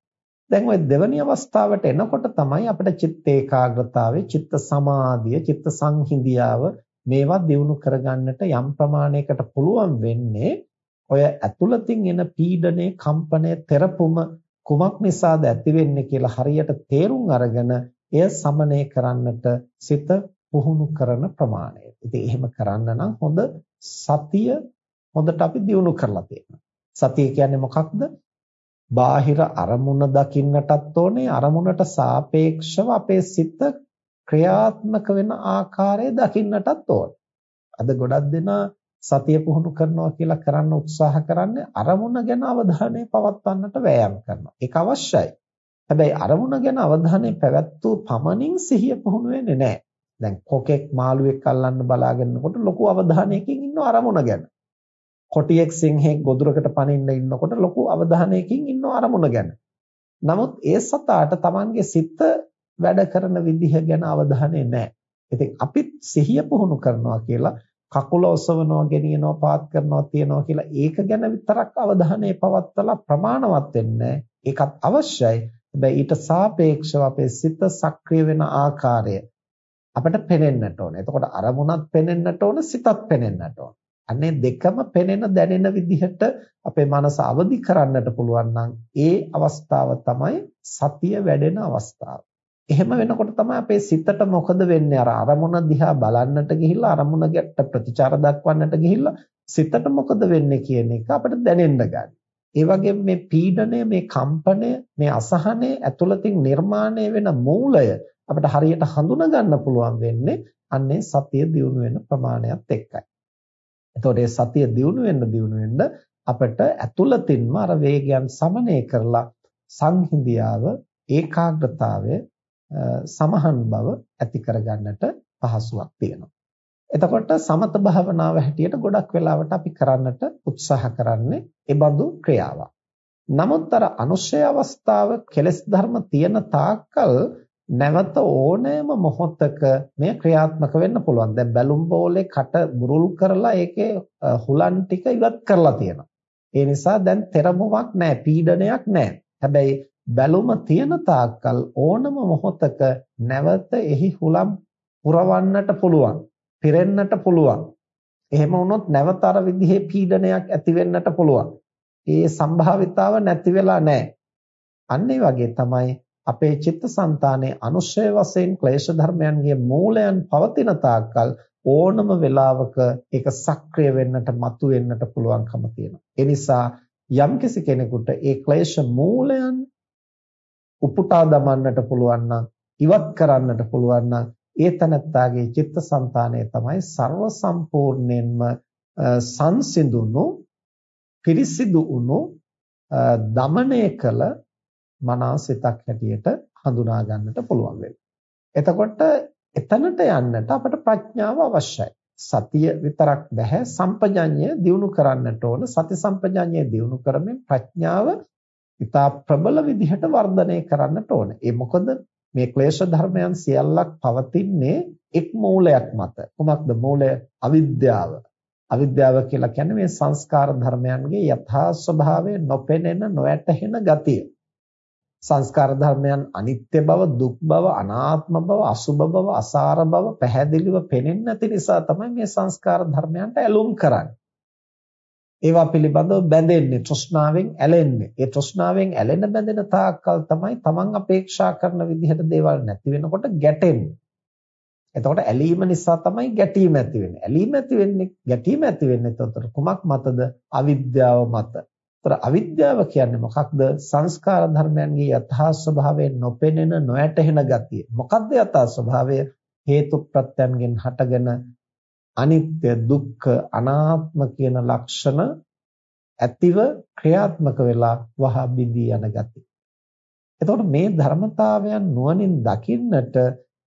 Speaker 1: දැන් ওই දෙවැනි අවස්ථාවට එනකොට තමයි අපිට චිත්ත ඒකාග්‍රතාවය, චිත්ත සමාධිය, චිත්ත සංහිඳියාව මේවා දියුණු කරගන්නට යම් ප්‍රමාණයකට පුළුවන් වෙන්නේ ඔය ඇතුළතින් එන පීඩනේ, කම්පනය, තෙරපුම කුමක් නිසාද ඇති වෙන්නේ කියලා හරියට තේරුම් අරගෙන එය සමනය කරන්නට සිත පුහුණු කරන ප්‍රමාණය. ඉතින් එහෙම කරන්න නම් හොඳ සතිය හොඳට අපි දියුණු කරලා තියෙනවා. සතිය කියන්නේ මොකක්ද? බාහිර අරමුණ දකින්නටත් ඕනේ අරමුණට සාපේක්ෂව අපේ සිත ක්‍රියාත්මක වෙන ආකාරය දකින්නටත් ඕනේ. අද ගොඩක් දෙනා සතිය පුහුණු කරනවා කියලා කරන්න උත්සාහ කරන්නේ අරමුණ ගැන අවධානය පවත්වන්නට වෑයම් කරනවා. ඒක අවශ්‍යයි. හැබැයි අරමුණ ගැන අවධානය පැවැත්වූ පමණින් සිහිය පුහුණු වෙන්නේ නැහැ. දැන් කොකෙක් මාළුවෙක් අල්ලන්න බලාගෙනකොට ලොකු අවධානයකින් ඉන්න අරමුණ ගැන. කොටියෙක් සිංහෙක් ගොදුරකට පනින්න ඉන්නකොට ලොකු අවධානයකින් ඉන්න අරමුණ ගැන. නමුත් ඒ සතාට Tamanගේ සිත වැඩ කරන විදිහ ගැන අවධානය නැහැ. ඉතින් අපිත් සිහිය පුහුණු කරනවා කියලා කකුල ඔසවනවා ගෙනියනවා පාත් කරනවා තියනවා කියලා ඒක ගැන විතරක් අවධානය පවත්වලා ප්‍රමාණවත් වෙන්නේ ඒකත් අවශ්‍යයි. හැබැයි ඊට සාපේක්ෂව අපේ සිත සක්‍රිය වෙන ආකාරය අපිට පෙනෙන්නට ඕන. එතකොට අරමුණත් පෙනෙන්නට ඕන, සිතත් පෙනෙන්නට ඕන. අනේ දෙකම පෙනෙන දැනෙන විදිහට අපේ මනස අවදි කරන්නට පුළුවන් නම් ඒ අවස්ථාව තමයි සතිය වැඩෙන අවස්ථාව. එහෙම වෙනකොට තමයි අපේ සිතට මොකද වෙන්නේ අර අරමුණ දිහා බලන්නට ගිහිල්ලා අරමුණ ගැට ප්‍රතිචාර දක්වන්නට ගිහිල්ලා සිතට මොකද වෙන්නේ කියන එක අපිට දැනෙන්න ගන්න. ඒ වගේම මේ පීඩනය, මේ කම්පනය, මේ අසහනය ඇතුළතින් නිර්මාණය වෙන මූලය අපිට හරියට හඳුනා ගන්න පුළුවන් වෙන්නේ අන්නේ සතිය දියුණු වෙන ප්‍රමාණයත් එක්කයි. එතකොට මේ සතිය දියුණු වෙන්න දියුණු වෙන්න අපිට ඇතුළතින්ම අර වේගයන් සමනය කරලා සංහිඳියාව ඒකාග්‍රතාවය සමහන් බව ඇති කරගන්නට පහසුවක් තියෙනවා. එතකොට සමත භාවනාව හැටියට ගොඩක් වෙලාවට අපි කරන්නට උත්සාහ කරන්නේ ඒ බඳු ක්‍රියාවක්. නමුත් අර අනුශය අවස්ථාව කෙලස් ධර්ම තියෙන තාක්කල් නැවත ඕනෑම මොහොතක මේ ක්‍රියාත්මක වෙන්න පුළුවන්. දැන් බැලුම් බෝලේ කට බුරුල් කරලා ඒකේ හුලන් ටික ඉවත් කරලා තියෙනවා. ඒ නිසා දැන් තෙරමුමක් නැහැ, පීඩනයක් නැහැ. හැබැයි බැලුම තියෙන තාක්කල් ඕනම මොහොතක නැවත එහි හුලම් පුරවන්නට පුළුවන්. පිරෙන්නට පුළුවන්. එහෙම වුණොත් නැවත අර විදිහේ පීඩනයක් ඇති වෙන්නට පුළුවන්. ඒ සම්භාවිතාව නැති වෙලා නැහැ. අන්න ඒ වගේ තමයි අපේ චිත්තසංතානයේ අනුශය වශයෙන් ක්ලේශ ධර්මයන්ගේ මූලයන් පවතින තාක්කල් ඕනම වෙලාවක ඒක සක්‍රිය වෙන්නට මතු වෙන්නට පුළුවන්කම තියෙනවා. ඒ නිසා යම්කිසි කෙනෙකුට ඒ ක්ලේශ මූලයන් උපුටා දමන්නට පුළුවන් නම් ඉවත් කරන්නට පුළුවන් නම් ඒ තනත්තාගේ චිත්තසංතානය තමයි ਸਰව සම්පූර්ණයෙන්ම සංසිඳුණු පිරිසිදු වුණු දමණය කළ මනසිතක් හැටියට හඳුනා ගන්නට පුළුවන් වෙනවා. එතකොට එතනට යන්නට අපට ප්‍රඥාව අවශ්‍යයි. සතිය විතරක් බෑ සම්පජඤ්ඤය දියුණු කරන්නට ඕන. සති සම්පජඤ්ඤය දියුණු කරමින් ප්‍රඥාව ඉතා ප්‍රබල විදිහට වර්ධනය කරන්නට ඕන. ඒ මොකද මේ ක්ලේශ ධර්මයන් සියල්ලක් පවතින්නේ එක් මූලයක් මත. කොමක්ද මූලය? අවිද්‍යාව. අවිද්‍යාව කියලා කියන්නේ මේ සංස්කාර ධර්මයන්ගේ යථා ස්වභාවය නොපෙනෙන නොයැටහෙන ගතිය. සංස්කාර ධර්මයන් අනිත්‍ය බව, දුක් බව, අනාත්ම බව, අසුභ බව, අසාර බව පැහැදිලිව පෙනෙන්නේ නැති නිසා තමයි මේ සංස්කාර ධර්මයන්ට ඇලුම් කරන්නේ. ඒවා පිළිබඳව බැඳෙන්නේ, තෘෂ්ණාවෙන් ඇලෙන්නේ. ඒ තෘෂ්ණාවෙන් ඇලෙන බැඳෙන තාක්කල් තමයි Taman අපේක්ෂා කරන විදිහට දේවල් නැති වෙනකොට ගැටෙන්නේ. එතකොට ඇලීම නිසා තමයි ගැටීම ඇති වෙන්නේ. ඇලීම ඇති වෙන්නේ, ගැටීම ඇති වෙන්නේ එතකොට කුමක් මතද? අවිද්‍යාව මත. ඒතර අවිද්‍යාව කියන්නේ මොකක්ද? සංස්කාර ධර්මයන්ගේ යථා ස්වභාවය නොපෙනෙන නොයැටහෙන ගතිය. මොකක්ද යථා ස්වභාවය? හේතු ප්‍රත්‍යයන්ගෙන් හටගෙන අනිත්‍ය, දුක්ඛ, අනාත්ම කියන ලක්ෂණ ඇතිව ක්‍රියාත්මක වෙලා වහ බිඳී යන ගතිය. එතකොට මේ ධර්මතාවයන් නුවණින් දකින්නට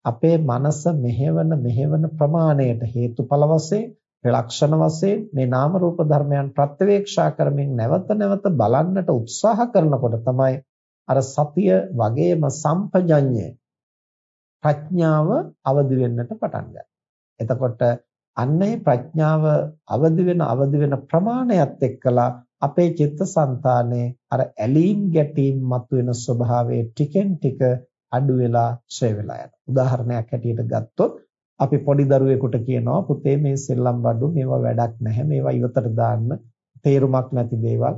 Speaker 1: අපේ මනස මෙහෙවන මෙහෙවන ප්‍රමාණයට හේතුඵල වශයෙන් ලක්ෂණ වශයෙන් මේ නාම රූප ධර්මයන් ප්‍රත්‍යවේක්ෂා කරමින් නැවත නැවත බලන්නට උත්සාහ කරනකොට තමයි අර සතිය වගේම සම්පජඤ්ඤය ප්‍රඥාව අවදි වෙන්නට පටන් ගන්න. එතකොට අන්නේ ප්‍රඥාව අවදි වෙන අවදි වෙන ප්‍රමාණයත් එක්කලා අපේ චිත්තසංතානයේ අර ඇලීම් ගැටීම් මතුවෙන ස්වභාවයේ ටිකෙන් ටික අඩු වෙලා ඡය වෙලා යනවා. උදාහරණයක් හැටියට ගත්තොත් අපි පොඩි දරුවෙකුට කියනවා පුතේ මේ සෙල්ලම් බඩු මේවා වැඩක් නැහැ මේවා ඉවතට දාන්න තේරුමක් නැති දේවල්.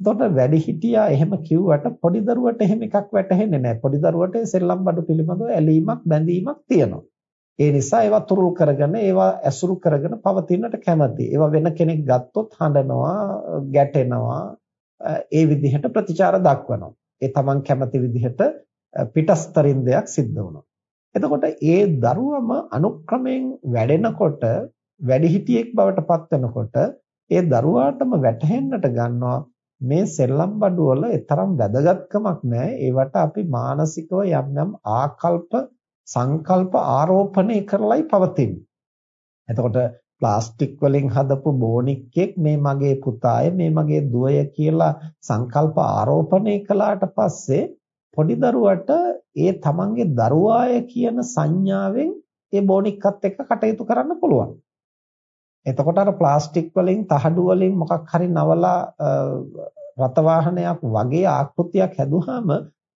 Speaker 1: එතකොට වැඩි හිටියා එහෙම කිව්වට පොඩි දරුවට එහෙම එකක් වැටහෙන්නේ නැහැ. පොඩි දරුවට සෙල්ලම් බඩු පිළිබඳව ඇලීමක් බැඳීමක් තියෙනවා. ඒ නිසා ඒවා තුරුල් කරගෙන ඒවා ඇසුරු කරගෙන පවතිනට කැමතියි. ඒවා වෙන කෙනෙක් ගත්තොත් හඬනවා, ගැටෙනවා, ඒ විදිහට ප්‍රතිචාර දක්වනවා. ඒ තමන් කැමති විදිහට පිටස්තරින් දෙයක් සිද්ධ වුණා. එතකොට ඒ දරුවම අනුක්‍රමයෙන් වැඩෙනකොට වැඩිහිටියෙක් බවට පත් වෙනකොට ඒ දරුවාටම වැටහෙන්නට ගන්නවා මේ සෙල්ලම් බඩු වල තරම් වැදගත්කමක් නැහැ ඒවට අපි මානසිකව යම් යම් ආකල්ප සංකල්ප ආරෝපණය කරලයි පවතින්නේ. එතකොට ප්ලාස්ටික් වලින් හදපු බෝනික්ෙක් මේ මගේ පුතාය මේ මගේ දුවය කියලා සංකල්ප ආරෝපණය කළාට පස්සේ පොඩි දරුවට ඒ තමන්ගේ දරුවාය කියන සංඥාවෙන් ඒ බෝනික්කත් එක්ක කටයුතු කරන්න පුළුවන්. එතකොට අර ප්ලාස්ටික් වලින් තහඩු වලින් මොකක් හරි නවලා රත වාහනයක් වගේ ආකෘතියක් හැදුවාම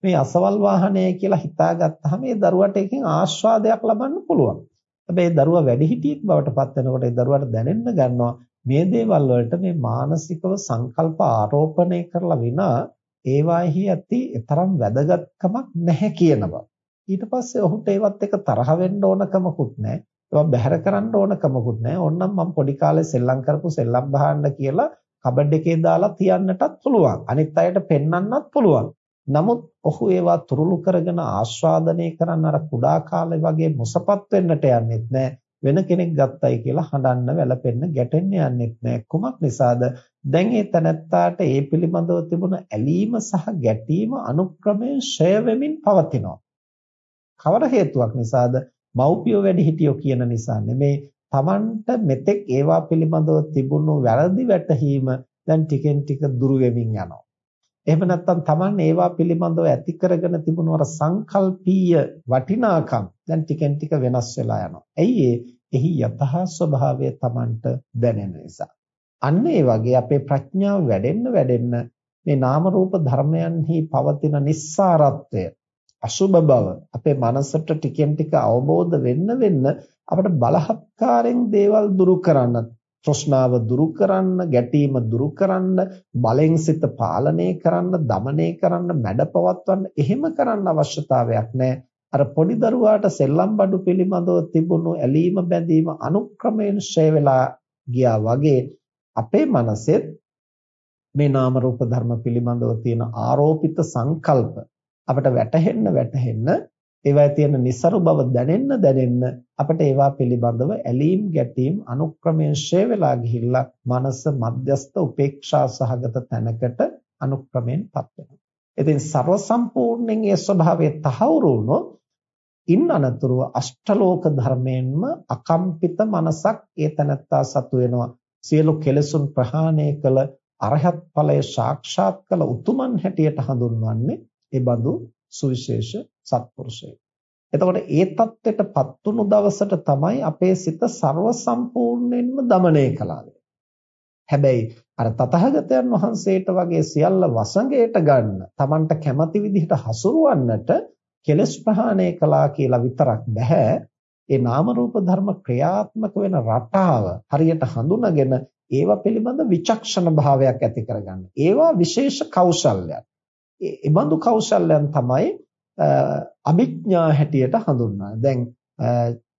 Speaker 1: මේ අසවල් වාහනය කියලා හිතාගත්තාම ඒ දරුවට එකකින් ආස්වාදයක් ලබන්න පුළුවන්. හැබැයි දරුවා වැඩිහිටියෙක් බවට පත් වෙනකොට ඒ දරුවාට දැනෙන්න ගන්නවා මේ දේවල් වලට මේ මානසිකව සංකල්ප ආරෝපණය කරලා විනා ඒවාෙහි ඇති තරම් වැදගත්කමක් නැහැ කියන බව. ඊට පස්සේ ඔහුට ඒවත් එක තරහ වෙන්න ඕනකමකුත් නැහැ. ඒවා බැහැර කරන්න ඕනකමකුත් නැහැ. ඕන්නම් මම පොඩි කාලේ සෙල්ලම් කරපු සෙල්ලම් බහන්න කියලා කබඩ් එකේ දාලා තියන්නටත් පුළුවන්. අනිත් අයට පෙන්වන්නත් පුළුවන්. නමුත් ඔහු ඒවා තුරුළු කරගෙන ආස්වාදනය කරන්න අර කුඩා කාලේ වගේ මුසපත් වෙන්නට යන්නෙත් නැහැ. වෙන කෙනෙක් ගත්තයි කියලා හඬන්න වැළපෙන්න ගැටෙන්න යන්නෙත් නෑ. කුමක් නිසාද? දැන් ඒ තනත්තාට ඒ පිළිබඳව තිබුණ ඇලීම සහ ගැටීම අනුක්‍රමයෙන් ෂය වෙමින් පවතිනවා. කවර හේතුවක් නිසාද? මව්පියෝ වැඩිහිටියෝ කියන නිසා නෙමේ Tamanට මෙතෙක් ඒවා පිළිබඳව තිබුණු වැරදි වැටහීම දැන් ටිකෙන් ටික දුරු වෙමින් යනවා. එහෙම නැත්නම් Taman ඒවා පිළිබඳව ඇති කරගෙන තිබුණු අර සංකල්පීය වටිනාකම් දැන් ටිකෙන් ටික වෙනස් වෙලා යනවා. ඇයි එහි යථා ස්වභාවය Tamanට දැනෙන නිසා. අන්න ඒ වගේ අපේ ප්‍රඥාව වැඩෙන්න වැඩෙන්න මේ නාම රූප ධර්මයන්හි පවතින නිස්සාරත්වය අසුබ බව අපේ මනසට ටිකෙන් ටික අවබෝධ වෙන්න වෙන්න අපිට බලහත්කාරයෙන් දේවල් දුරු කරන්න තෘෂ්ණාව දුරු කරන්න, ගැටීම දුරු කරන්න, බලෙන් සිත පාලනය කරන්න, দমনය කරන්න, මැඩපවත්වන්න එහෙම කරන්න අවශ්‍යතාවයක් නැහැ. අර පොඩි දරුවාට සෙල්ලම් බඩු පිළිබඳව තිබුණු ඇලීම බැඳීම අනුක්‍රමයෙන් ෂේ වෙලා ගියා වගේ අපේ මනසෙත් මේ නාම රූප ධර්ම පිළිබඳව තියෙන ආරෝපිත සංකල්ප අපිට වැටහෙන්න වැටහෙන්න ඒවා තියෙන નિસරු බව දැනෙන්න දැනෙන්න අපිට ඒවා පිළිබඳව ඇලීම් ගැටීම් අනුක්‍රමයෙන් ෂේ වෙලා ගිහිල්ලා මනස මධ්‍යස්ත උපේක්ෂා සහගත තැනකට අනුක්‍රමයෙන්පත් වෙනවා. ඉතින් ਸਰව සම්පූර්ණයෙන් ඒ ස්වභාවය තහවුරු වුණොත් ඉන් අනතුරුව අෂ්ටලෝක ධර්මයෙන්ම අකම්පිත මනසක් ඒ තැනත්තා සතු වෙනවා. සියලු කෙලෙසුන් ප්‍රහාණය කළ අරහත් ඵලය සාක්ෂාත් කළ උතුමන් හැටියට හඳුන්වන්නේ ඒ බඳු සුවිශේෂ සත්පුරුෂයෙක්. එතකොට ඒ தත්වෙටපත් වුණු දවසට තමයි අපේ සිත ਸਰව සම්පූර්ණයෙන්ම দমনය කළාවේ. හැබැයි අර තතහගතයන් වහන්සේට වගේ සියල්ල වසඟයට ගන්න, Tamanට කැමති විදිහට හසුරවන්නට කෙලස් ප්‍රහාණය කළා කියලා විතරක් බෑ. ඒ නාම රූප ධර්ම ක්‍රියාත්මක වෙන රටාව හරියට හඳුනාගෙන ඒව පිළිබඳ විචක්ෂණ භාවයක් ඇති කරගන්න. ඒවා විශේෂ කෞශල්‍යයක්. ඒ බඳු කෞශල්‍යයන් තමයි අභිඥා හැටියට හඳුන්වන්නේ. දැන්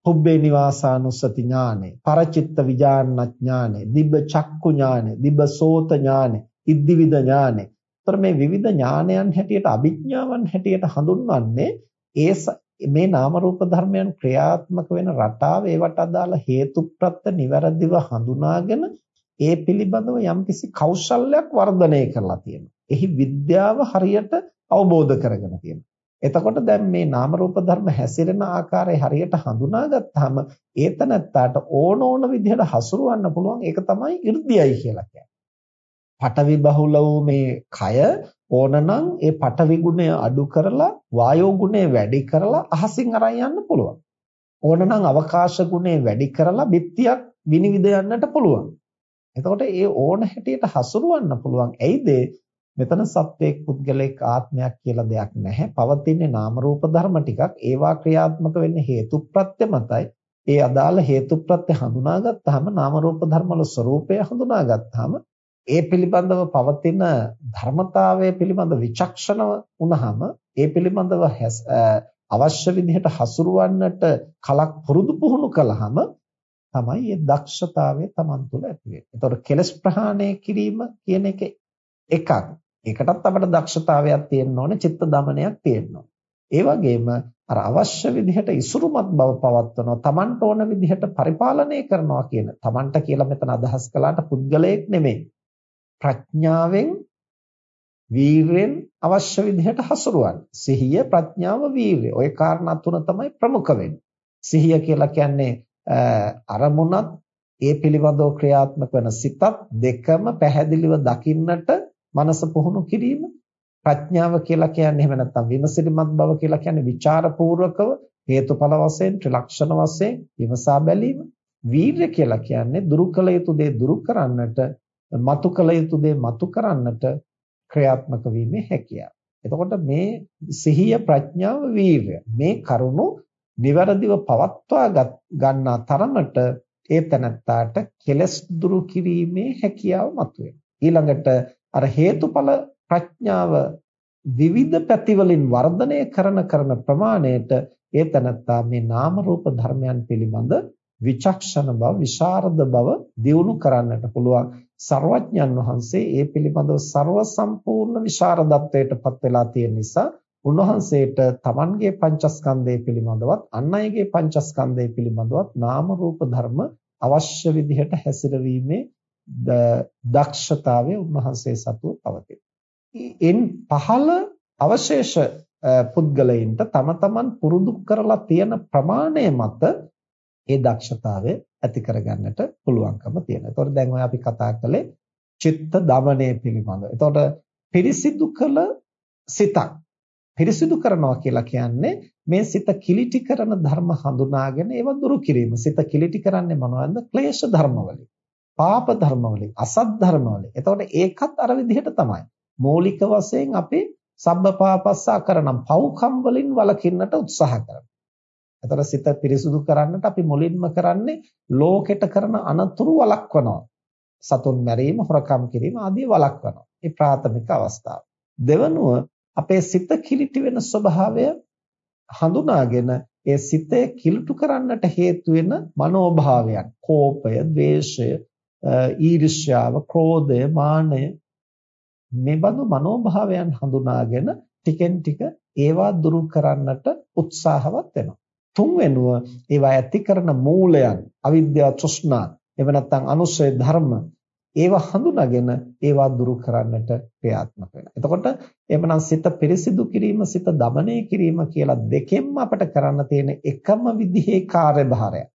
Speaker 1: පුබ්බේ නිවාසානුස්සති ඥානෙ, පරචිත්ත විජාන්න ඥානෙ, දිබ්බ චක්කු ඥානෙ, දිබ්බ සෝත ඥානෙ, ඉද්දිවිද ඥානෙ. ତර මේ විවිධ ඥානයන් හැටියට අභිඥාවන් හැටියට හඳුන්වන්නේ ඒ මේ නාම රූප ධර්මයන් ක්‍රියාත්මක වෙන රටාව ඒවට අදාළ හේතුප්‍රත්‍ය નિවරදිව හඳුනාගෙන ඒ පිළිබඳව යම්කිසි කෞශල්‍යයක් වර්ධනය කරලා තියෙනවා. එහි විද්‍යාව හරියට අවබෝධ කරගෙන තියෙනවා. එතකොට දැන් මේ නාම රූප ධර්ම හැසිරෙන ආකාරය හරියට හඳුනාගත්තාම ඒතනත්තාට ඕන ඕන විදිහට හසුරවන්න පුළුවන් ඒක තමයි 이르දියයි කියලා කියන්නේ. පටවි බහුල වූ මේ කය ඕනනම් ඒ පටවි ගුණය අඩු කරලා වායෝ ගුණය වැඩි කරලා අහසින් අරන් යන්න පුළුවන්. ඕනනම් අවකාශ ගුණය වැඩි කරලා බිත්තියක් විනිවිද යන්නට පුළුවන්. එතකොට ඒ ඕන හැටියට හසුරවන්න පුළුවන්. ඇයිද මෙතන සත්වයක් පුද්ගලික ආත්මයක් කියලා දෙයක් නැහැ. පවතින්නේ නාම රූප ධර්ම ටිකක්. ඒවා ක්‍රියාත්මක වෙන්නේ හේතු ප්‍රත්‍ය මතයි. ඒ අදාළ හේතු ප්‍රත්‍ය හඳුනාගත්තාම නාම රූප ධර්ම වල ස්වરૂපය හඳුනාගත්තාම ඒ පිළිබඳව පවතින ධර්මතාවය පිළිබඳ විචක්ෂණ වුණාම ඒ පිළිබඳව අවශ්‍ය විදිහට හසුරවන්නට කලක් පුරුදු පුහුණු කළාම තමයි මේ දක්ෂතාවය Taman තුල ඇති වෙන්නේ. ඒතකොට කෙලස් ප්‍රහාණය කිරීම කියන එක එකක්. ඒකටත් අපිට දක්ෂතාවයක් තියෙන්න ඕනේ, චිත්ත දමනයක් තියෙන්න ඕනේ. ඒ වගේම අර අවශ්‍ය විදිහට ඉසුරුමත් බව පවත්වනවා, Tamanට ඕන විදිහට පරිපාලනය කරනවා කියන. Tamanට කියලා මෙතන අදහස් කළාට පුද්ගලයෙක් නෙමෙයි. ප්‍රඥාවෙන් වීරයෙන් අවශ්‍ය විදිහට හසුරුවන්න. සිහිය, ප්‍රඥාව, වීරය. ওই කාරණා තුන තමයි ප්‍රමුඛ වෙන්නේ. සිහිය කියලා කියන්නේ අරමුණත් ඒ පිළිබඳව ක්‍රියාත්මක වෙන සිතත් දෙකම පැහැදිලිව දකින්නට මනස පුහුණු කිරීම ප්‍රඥාව කියලා කියන්නේ එහෙම නැත්නම් විමසිලිමත් බව කියලා කියන්නේ ਵਿਚාරපූර්වකව හේතුඵල වශයෙන් ත්‍රිලක්ෂණ වශයෙන් විමසා බැලීම වීරය කියලා කියන්නේ දුරු කළ යුතු දේ දුරු කරන්නට මතු කළ යුතු දේ මතු කරන්නට ක්‍රියාත්මක වීමේ හැකියාව. එතකොට මේ සිහිය ප්‍රඥාව වීරය මේ කරුණු નિවරදිව පවත්වා ගන්නා තරමට ඒ තනත්තාට කෙලස් දුරු කිරීමේ හැකියාව මතුවේ. ඊළඟට අර හේතුඵල ප්‍රඥාව විවිධ පැතිවලින් වර්ධනය කරන කරන ප්‍රමාණයට ඒ තනත්තා මේ නාම රූප ධර්මයන් පිළිබඳ විචක්ෂණ බව විශාරද බව දියුණු කරන්නට පුළුවන්. සර්වඥන් වහන්සේ ඒ පිළිබඳව ਸਰව සම්පූර්ණ විශාරදත්වයටපත් වෙලා තියෙන නිසා උන්වහන්සේට තමන්ගේ පංචස්කන්ධය පිළිබඳවත් අන් අයගේ පංචස්කන්ධය පිළිබඳවත් නාම රූප ධර්ම අවශ්‍ය විදිහට හැසිරවීමේ දක්ෂතාවය උන්වහන්සේ සතුව පවතී. එන් පහළ අවශේෂ පුද්ගලයින්ට තම තමන් පුරුදු කරලා තියෙන ප්‍රමාණය මත ඒ දක්ෂතාවය ඇති කරගන්නට පුළුවන්කම තියෙනවා. ඒතකොට දැන් ඔය අපි කතා කළේ චිත්ත දමනය පිළිබඳව. ඒතකොට පිරිසිදු කළ සිතක් පිරිසිදු කරනවා කියලා කියන්නේ මේ සිත කිලිටි කරන ධර්ම හඳුනාගෙන ඒවා දුරු කිරීම. සිත කිලිටි කරන්නේ මොනවද? ක්ලේශ ධර්මවලින්. පාප ධර්මවලින්, අසත් ධර්මවලින්. එතකොට ඒකත් අර විදිහට තමයි. මৌলিক වශයෙන් අපි සබ්බපාපස්සා කරනම් පව්කම් වලින් වළකින්නට උත්සාහ කරනවා. එතකොට සිත පිරිසුදු කරන්නට අපි මුලින්ම කරන්නේ ලෝකෙට කරන අනතුරු වළක්වනවා. සතුන් මැරීම, හොරකම් කිරීම ආදී වළක්වනවා. මේ ප්‍රාථමික අවස්ථාව. දෙවනුව අපේ සිත කිලිටි වෙන ස්වභාවය හඳුනාගෙන ඒ සිතේ කිලුටු කරන්නට හේතු වෙන මනෝභාවයන් කෝපය, ද්වේෂය, ඊර්ෂ්‍යාව, ක්‍රෝධය, මානය මේ බඳු මනෝභාවයන් හඳුනාගෙන ටිකෙන් ටික ඒවා දුරු කරන්නට උත්සාහවත් වෙනවා. තුන්වෙනුව ඒවා ඇති කරන මූලයන් අවිද්‍යාව, තෘෂ්ණා, එව නැත්නම් අනුසය ධර්ම ඒවා හඳුනාගෙන ඒවා දුරු කරන්නට ප්‍රයත්නක වෙනවා. එතකොට එමනම් සිත පිරිසිදු කිරීම, සිත දමනය කිරීම කියලා දෙකෙන්ම අපට කරන්න තියෙන එකම විදිහේ කාර්යභාරයක්.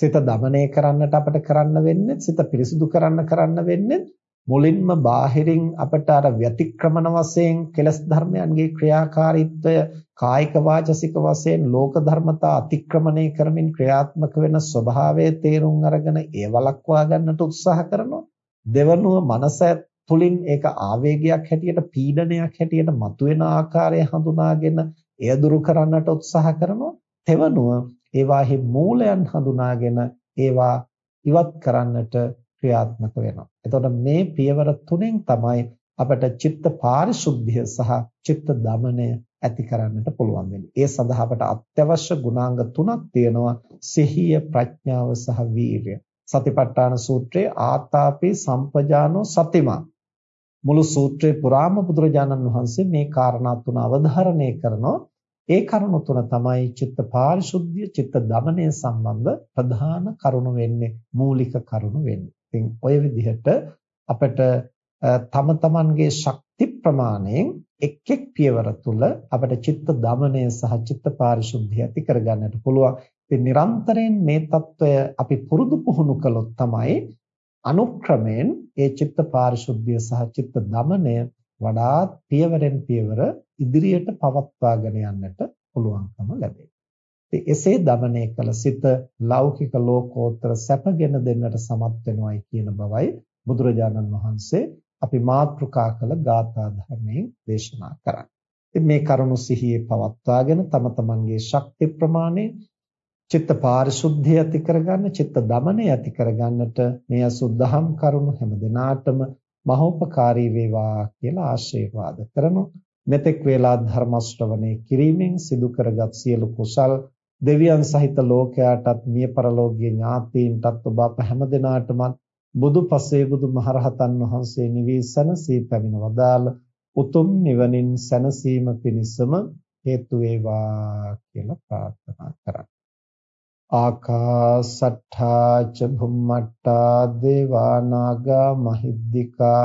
Speaker 1: සිත দমনය කරන්නට අපට කරන්න වෙන්නේ සිත පිරිසුදු කරන්න කරන්න වෙන්නේ. මුලින්ම බාහිරින් අපට අර ව්‍යතික්‍රමන වශයෙන් කෙලස් ධර්මයන්ගේ ක්‍රියාකාරීත්වය කායික වාචසික වශයෙන් ලෝක ධර්මතා අතික්‍රමණය කරමින් ක්‍රියාත්මක වෙන ස්වභාවය තේරුම් අරගෙන ඒ වළක්වා ගන්නට උත්සාහ කරනවා. දෙවනුව මනස තුලින් ඒක ආවේගයක් හැටියට පීඩනයක් හැටියට මතුවෙන ආකාරය හඳුනාගෙන එය දුරු කරන්නට උත්සාහ කරනවා. තෙවනුව ඒවාහි මූලයන් හඳුනාගෙන ඒවා ඉවත් කරන්නට ක්‍රියාත්මක වෙනවා. එතකොට මේ පියවර තුනෙන් තමයි අපට චිත්ත පාරිශුද්ධිය සහ චිත්ත දමනය ඇති කරන්නට පුළුවන් වෙන්නේ. ඒ සඳහා අපට අත්‍යවශ්‍ය ගුණාංග තුනක් තියෙනවා. සිහිය, ප්‍රඥාව සහ වීරිය. සතිපට්ඨාන සූත්‍රයේ ආතාපි සම්පජානෝ සතිමා මුළු සූත්‍රේ පුරාම බුදුරජාණන් වහන්සේ මේ කාරණා තුන අවධාරණය කරනවා. ඒ කරුණු තුන තමයි චිත්ත පාරිශුද්ධිය, චිත්ත දමනය සම්බන්ධ ප්‍රධාන කරුණු වෙන්නේ, මූලික කරුණු වෙන්නේ. ඉතින් ওই විදිහට අපිට තම තමන්ගේ ශක්ති ප්‍රමාණයෙන් එක් එක් පියවර තුළ අපිට චිත්ත දමනය සහ චිත්ත පාරිශුද්ධිය ඇති කරගන්නට පුළුවන්. ඉතින් නිරන්තරයෙන් මේ తত্ত্বය අපි පුරුදු පුහුණු කළොත් තමයි අනුක්‍රමයෙන් ඒ චිත්ත පාරිශුද්ධිය සහ චිත්ත දමනය වඩාත් පියවරෙන් පියවර ඉදිරියට පවත්වාගෙන යන්නට පුළුවන්කම ලැබේ. එසේ দমনය කළ සිත ලෞකික ලෝකෝත්තර සැපගෙන දෙන්නට සමත් වෙනවයි කියන බවයි බුදුරජාණන් වහන්සේ අපි මාත්‍රිකා කළ ගාථා ධර්මයෙන් දේශනා කරන්නේ. මේ කරුණු සිහියේ පවත්වාගෙන තම තමන්ගේ ශක්ති ප්‍රමාණය චිත්ත පාරිශුද්ධිය ඇති කරගන්න චිත්ත දමනය ඇති කරගන්නට මේ අසුද්ධහම් කරුණු හැම දිනාටම මහෝපකාරී වේවා කියලා ආශිර්වාද කරමු මෙතෙක් වේලා ධර්ම ශ්‍රවණය කිරීමෙන් සිදු කරගත් සියලු කුසල් දෙවියන් සහිත ලෝකයාටත් මිය පරලෝකීය ඥාතීන්ටත් ඔබ අප හැම දිනාටම බුදු පසේ බුදු මහරහතන් වහන්සේ නිවීසන සී පැමිණ වදාළ උතුම් නිවනින් සැනසීම පිණිසම හේතු වේවා කියලා ප්‍රාර්ථනා කරා. ආකාසට්ඨා ච භුම්මට්ටා දේවා නාග මහිද්దికා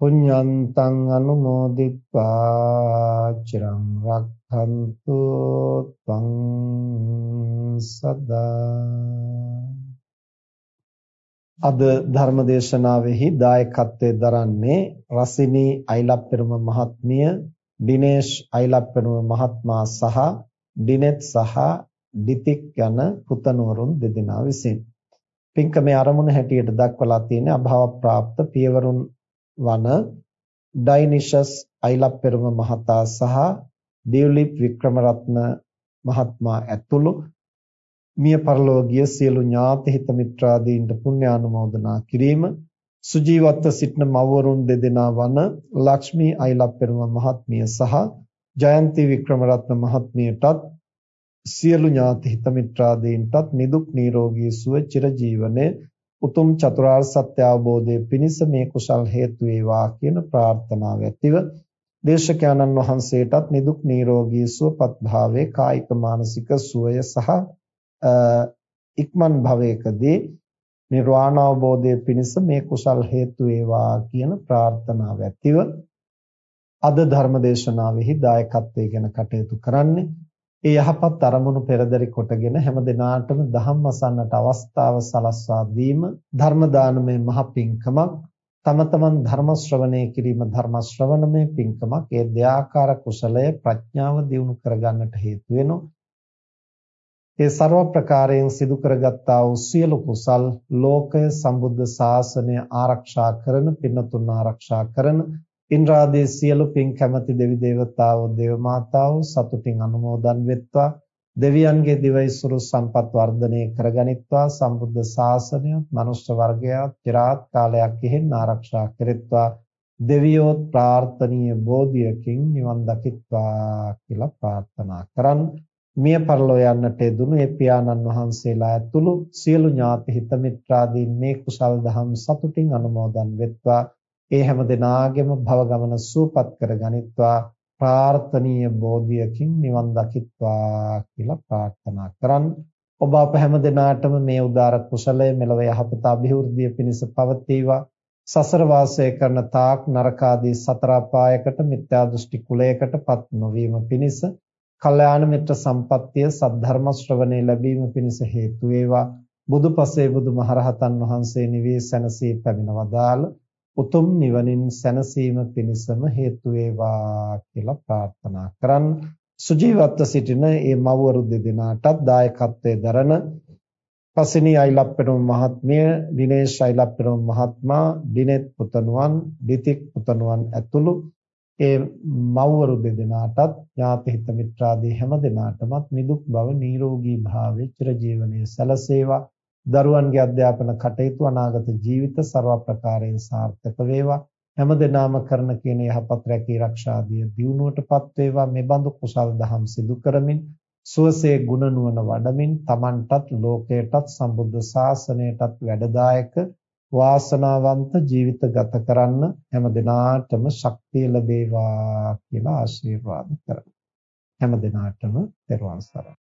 Speaker 1: පුඤ්ඤන්තං අනුමෝදිත්වා චිරං රක්ඛන්තු ත්වං සදා අද ධර්මදේශනාවෙහි දායකත්වයෙන් දරන්නේ රසිනී අයිලප්පෙරුම මහත්මිය, දිනේෂ් අයිලප්පෙරුම මහත්මයා සහ ඩිනෙත් සහ ඩිතික් යන පුතණුවරුන් දෙදෙනා විසින්. පින්කමේ ආරමුණ හැටියට දක්වලා තියෙන අභාව ප්‍රාප්ත පියවරුන් වන ඩයිනිෂස් අයිලප්පෙරුම මහතා සහ ඩියුලිප් වික්‍රමරත්න මහත්මයා ඇතුළු මිය පරලෝකීය සියලු ඥාති හිත මිත්‍රාදීන්ට පුණ්‍යානුමෝදනා කිරීම සුජීවත්ව සිටින මව්වරුන් දෙදෙනා වන ලක්ෂ්මී අයිලප්පෙරුම මහත්මිය සහ ජයන්ති වික්‍රමරත්න මහත්මියටත් සියලු ඥාති හිත මිත්‍රාදීන්ටත් නිදුක් නිරෝගී සුව චිරජීවනයේ උතුම් චතුරාර්ය සත්‍ය අවබෝධයේ පිණිස මේ කුසල් හේතු වේවා කියන ප්‍රාර්ථනාව ඇතිව දේශකයන්න් වහන්සේටත් නිදුක් නිරෝගී සුවපත් භාවයේ කායික මානසික සුවය සහ ඉක්මන් භවයකදී නිර්වාණ අවබෝධය පිණිස මේ කුසල් හේතු වේවා කියන ප්‍රාර්ථනාව ඇතිව අද ධර්ම දේශනාවෙහි දායකත්වයෙන් ගැන කටයුතු කරන්නේ ඒ යහපත් අරමුණු පෙරදරි කොටගෙන හැම දිනාටම ධම්ම අසන්නට අවස්ථාව සලස්වා දීම ධර්ම දානමය මහ පිංකමක් තම තමන් ධර්ම ශ්‍රවණය කිරීම ධර්ම ශ්‍රවණමය පින්කමක් ඒ දෙආකාර කුසලය ප්‍රඥාව දියුණු කරගන්නට හේතු වෙනවා. ඒ ਸਰව ප්‍රකාරයෙන් සිදු කරගත්තා වූ සියලු කුසල් ලෝකය සම්බුද්ධ ශාසනය ආරක්ෂා කරන පින්නතුන් ආරක්ෂා කරන ඉන්ද්‍රාදී සියලු පින් කැමැති දෙවි දේවතාවෝ දේව මාතාවෝ සතුටින් අනුමෝදන් වෙත්වා. දෙවියන්ගේ දිවයිසුරු සම්පත් වර්ධනය කරගනිත්වා. සම්බුද්ධ ශාසනය මනුෂ්‍ය වර්ගයා চিරාත් කාලයක් ඉහෙන් ආරක්ෂා කෙරෙත්වා. දෙවියෝත් ප්‍රාර්ථනීය බෝධියකින් නිවන් දකිත්වා කියලා ප්‍රාර්ථනා කරන් මිය පරලෝ යන්නට දුණු ඒ පියාණන් වහන්සේලා ඇතුළු සියලු ඥාති හිත මිත්‍රාදීන් මේ කුසල් දහම් සතුටින් අනුමෝදන් වෙත්වා. ඒ හැම දිනාගෙම භව ගමන සූපත් කරගනිත්වා ප්‍රාර්ථනීය බෝධියකින් නිවන් දකිත්වා කියලා ප්‍රාර්ථනා කරන් ඔබ අප හැම දිනාටම මේ උදාර කුසලය මෙලව යහපත અભිවෘද්ධිය පිණිස පවතිවා. සසර වාසය කරන තාක් නරකාදී සතර අපායකට මිත්‍යා දෘෂ්ටි කුලයකටපත් නොවීම පිණිස කල්යාණ මිත්‍ර සම්පත්තිය සද්ධර්ම ශ්‍රවණේ ලැබීම පිණිස හේතු වේවා. බුදුපසේ බුදුමහරහතන් වහන්සේ නිවී සැනසී පැමිණ වදාළ උතුම් නිවනින් සැනසීම පිණිසම හේතු වේවා කියලා ප්‍රාර්ථනා කරන් සුජීවත්ව සිටින මේ මව්වරු දෙදෙනාටත් දායකත්වයේ දරන පසිනී අයිලප්පෙරුම් මහත්මිය දිනේෂ් අයිලප්පෙරුම් මහත්මයා දිනෙත් පුතණුවන් දිතික් පුතණුවන් ඇතුළු ඒ මව්වරු දෙදෙනාටත් ඥාති හිත මිත්‍රාදී හැම දෙනාටමත් නිදුක් බව නිරෝගී භාවයේ චිරජීවනයේ සැලසේවා. දරුවන්ගේ අධ්‍යාපන කටයුතු අනාගත ජීවිත ਸਰව ප්‍රකාරයෙන් සාර්ථක වේවා. හැම දිනම කරන කියන යහපත් රැකී ආරක්ෂාදිය දියුණුවටපත් වේවා. මේ බඳු කුසල් දහම් සිදු කරමින් සුවසේ ගුණ නුවණ වඩමින් Tamanටත් ලෝකයටත් සම්බුද්ධ ශාසනයටත් වැඩදායක වාසනාවන්ත ජීවිත ගත කරන්න හැම දිනාටම ශක්තිය ලැබේවා කියලා ආශිර්වාද කරමි. හැම දිනාටම පෙරවන් සරණයි.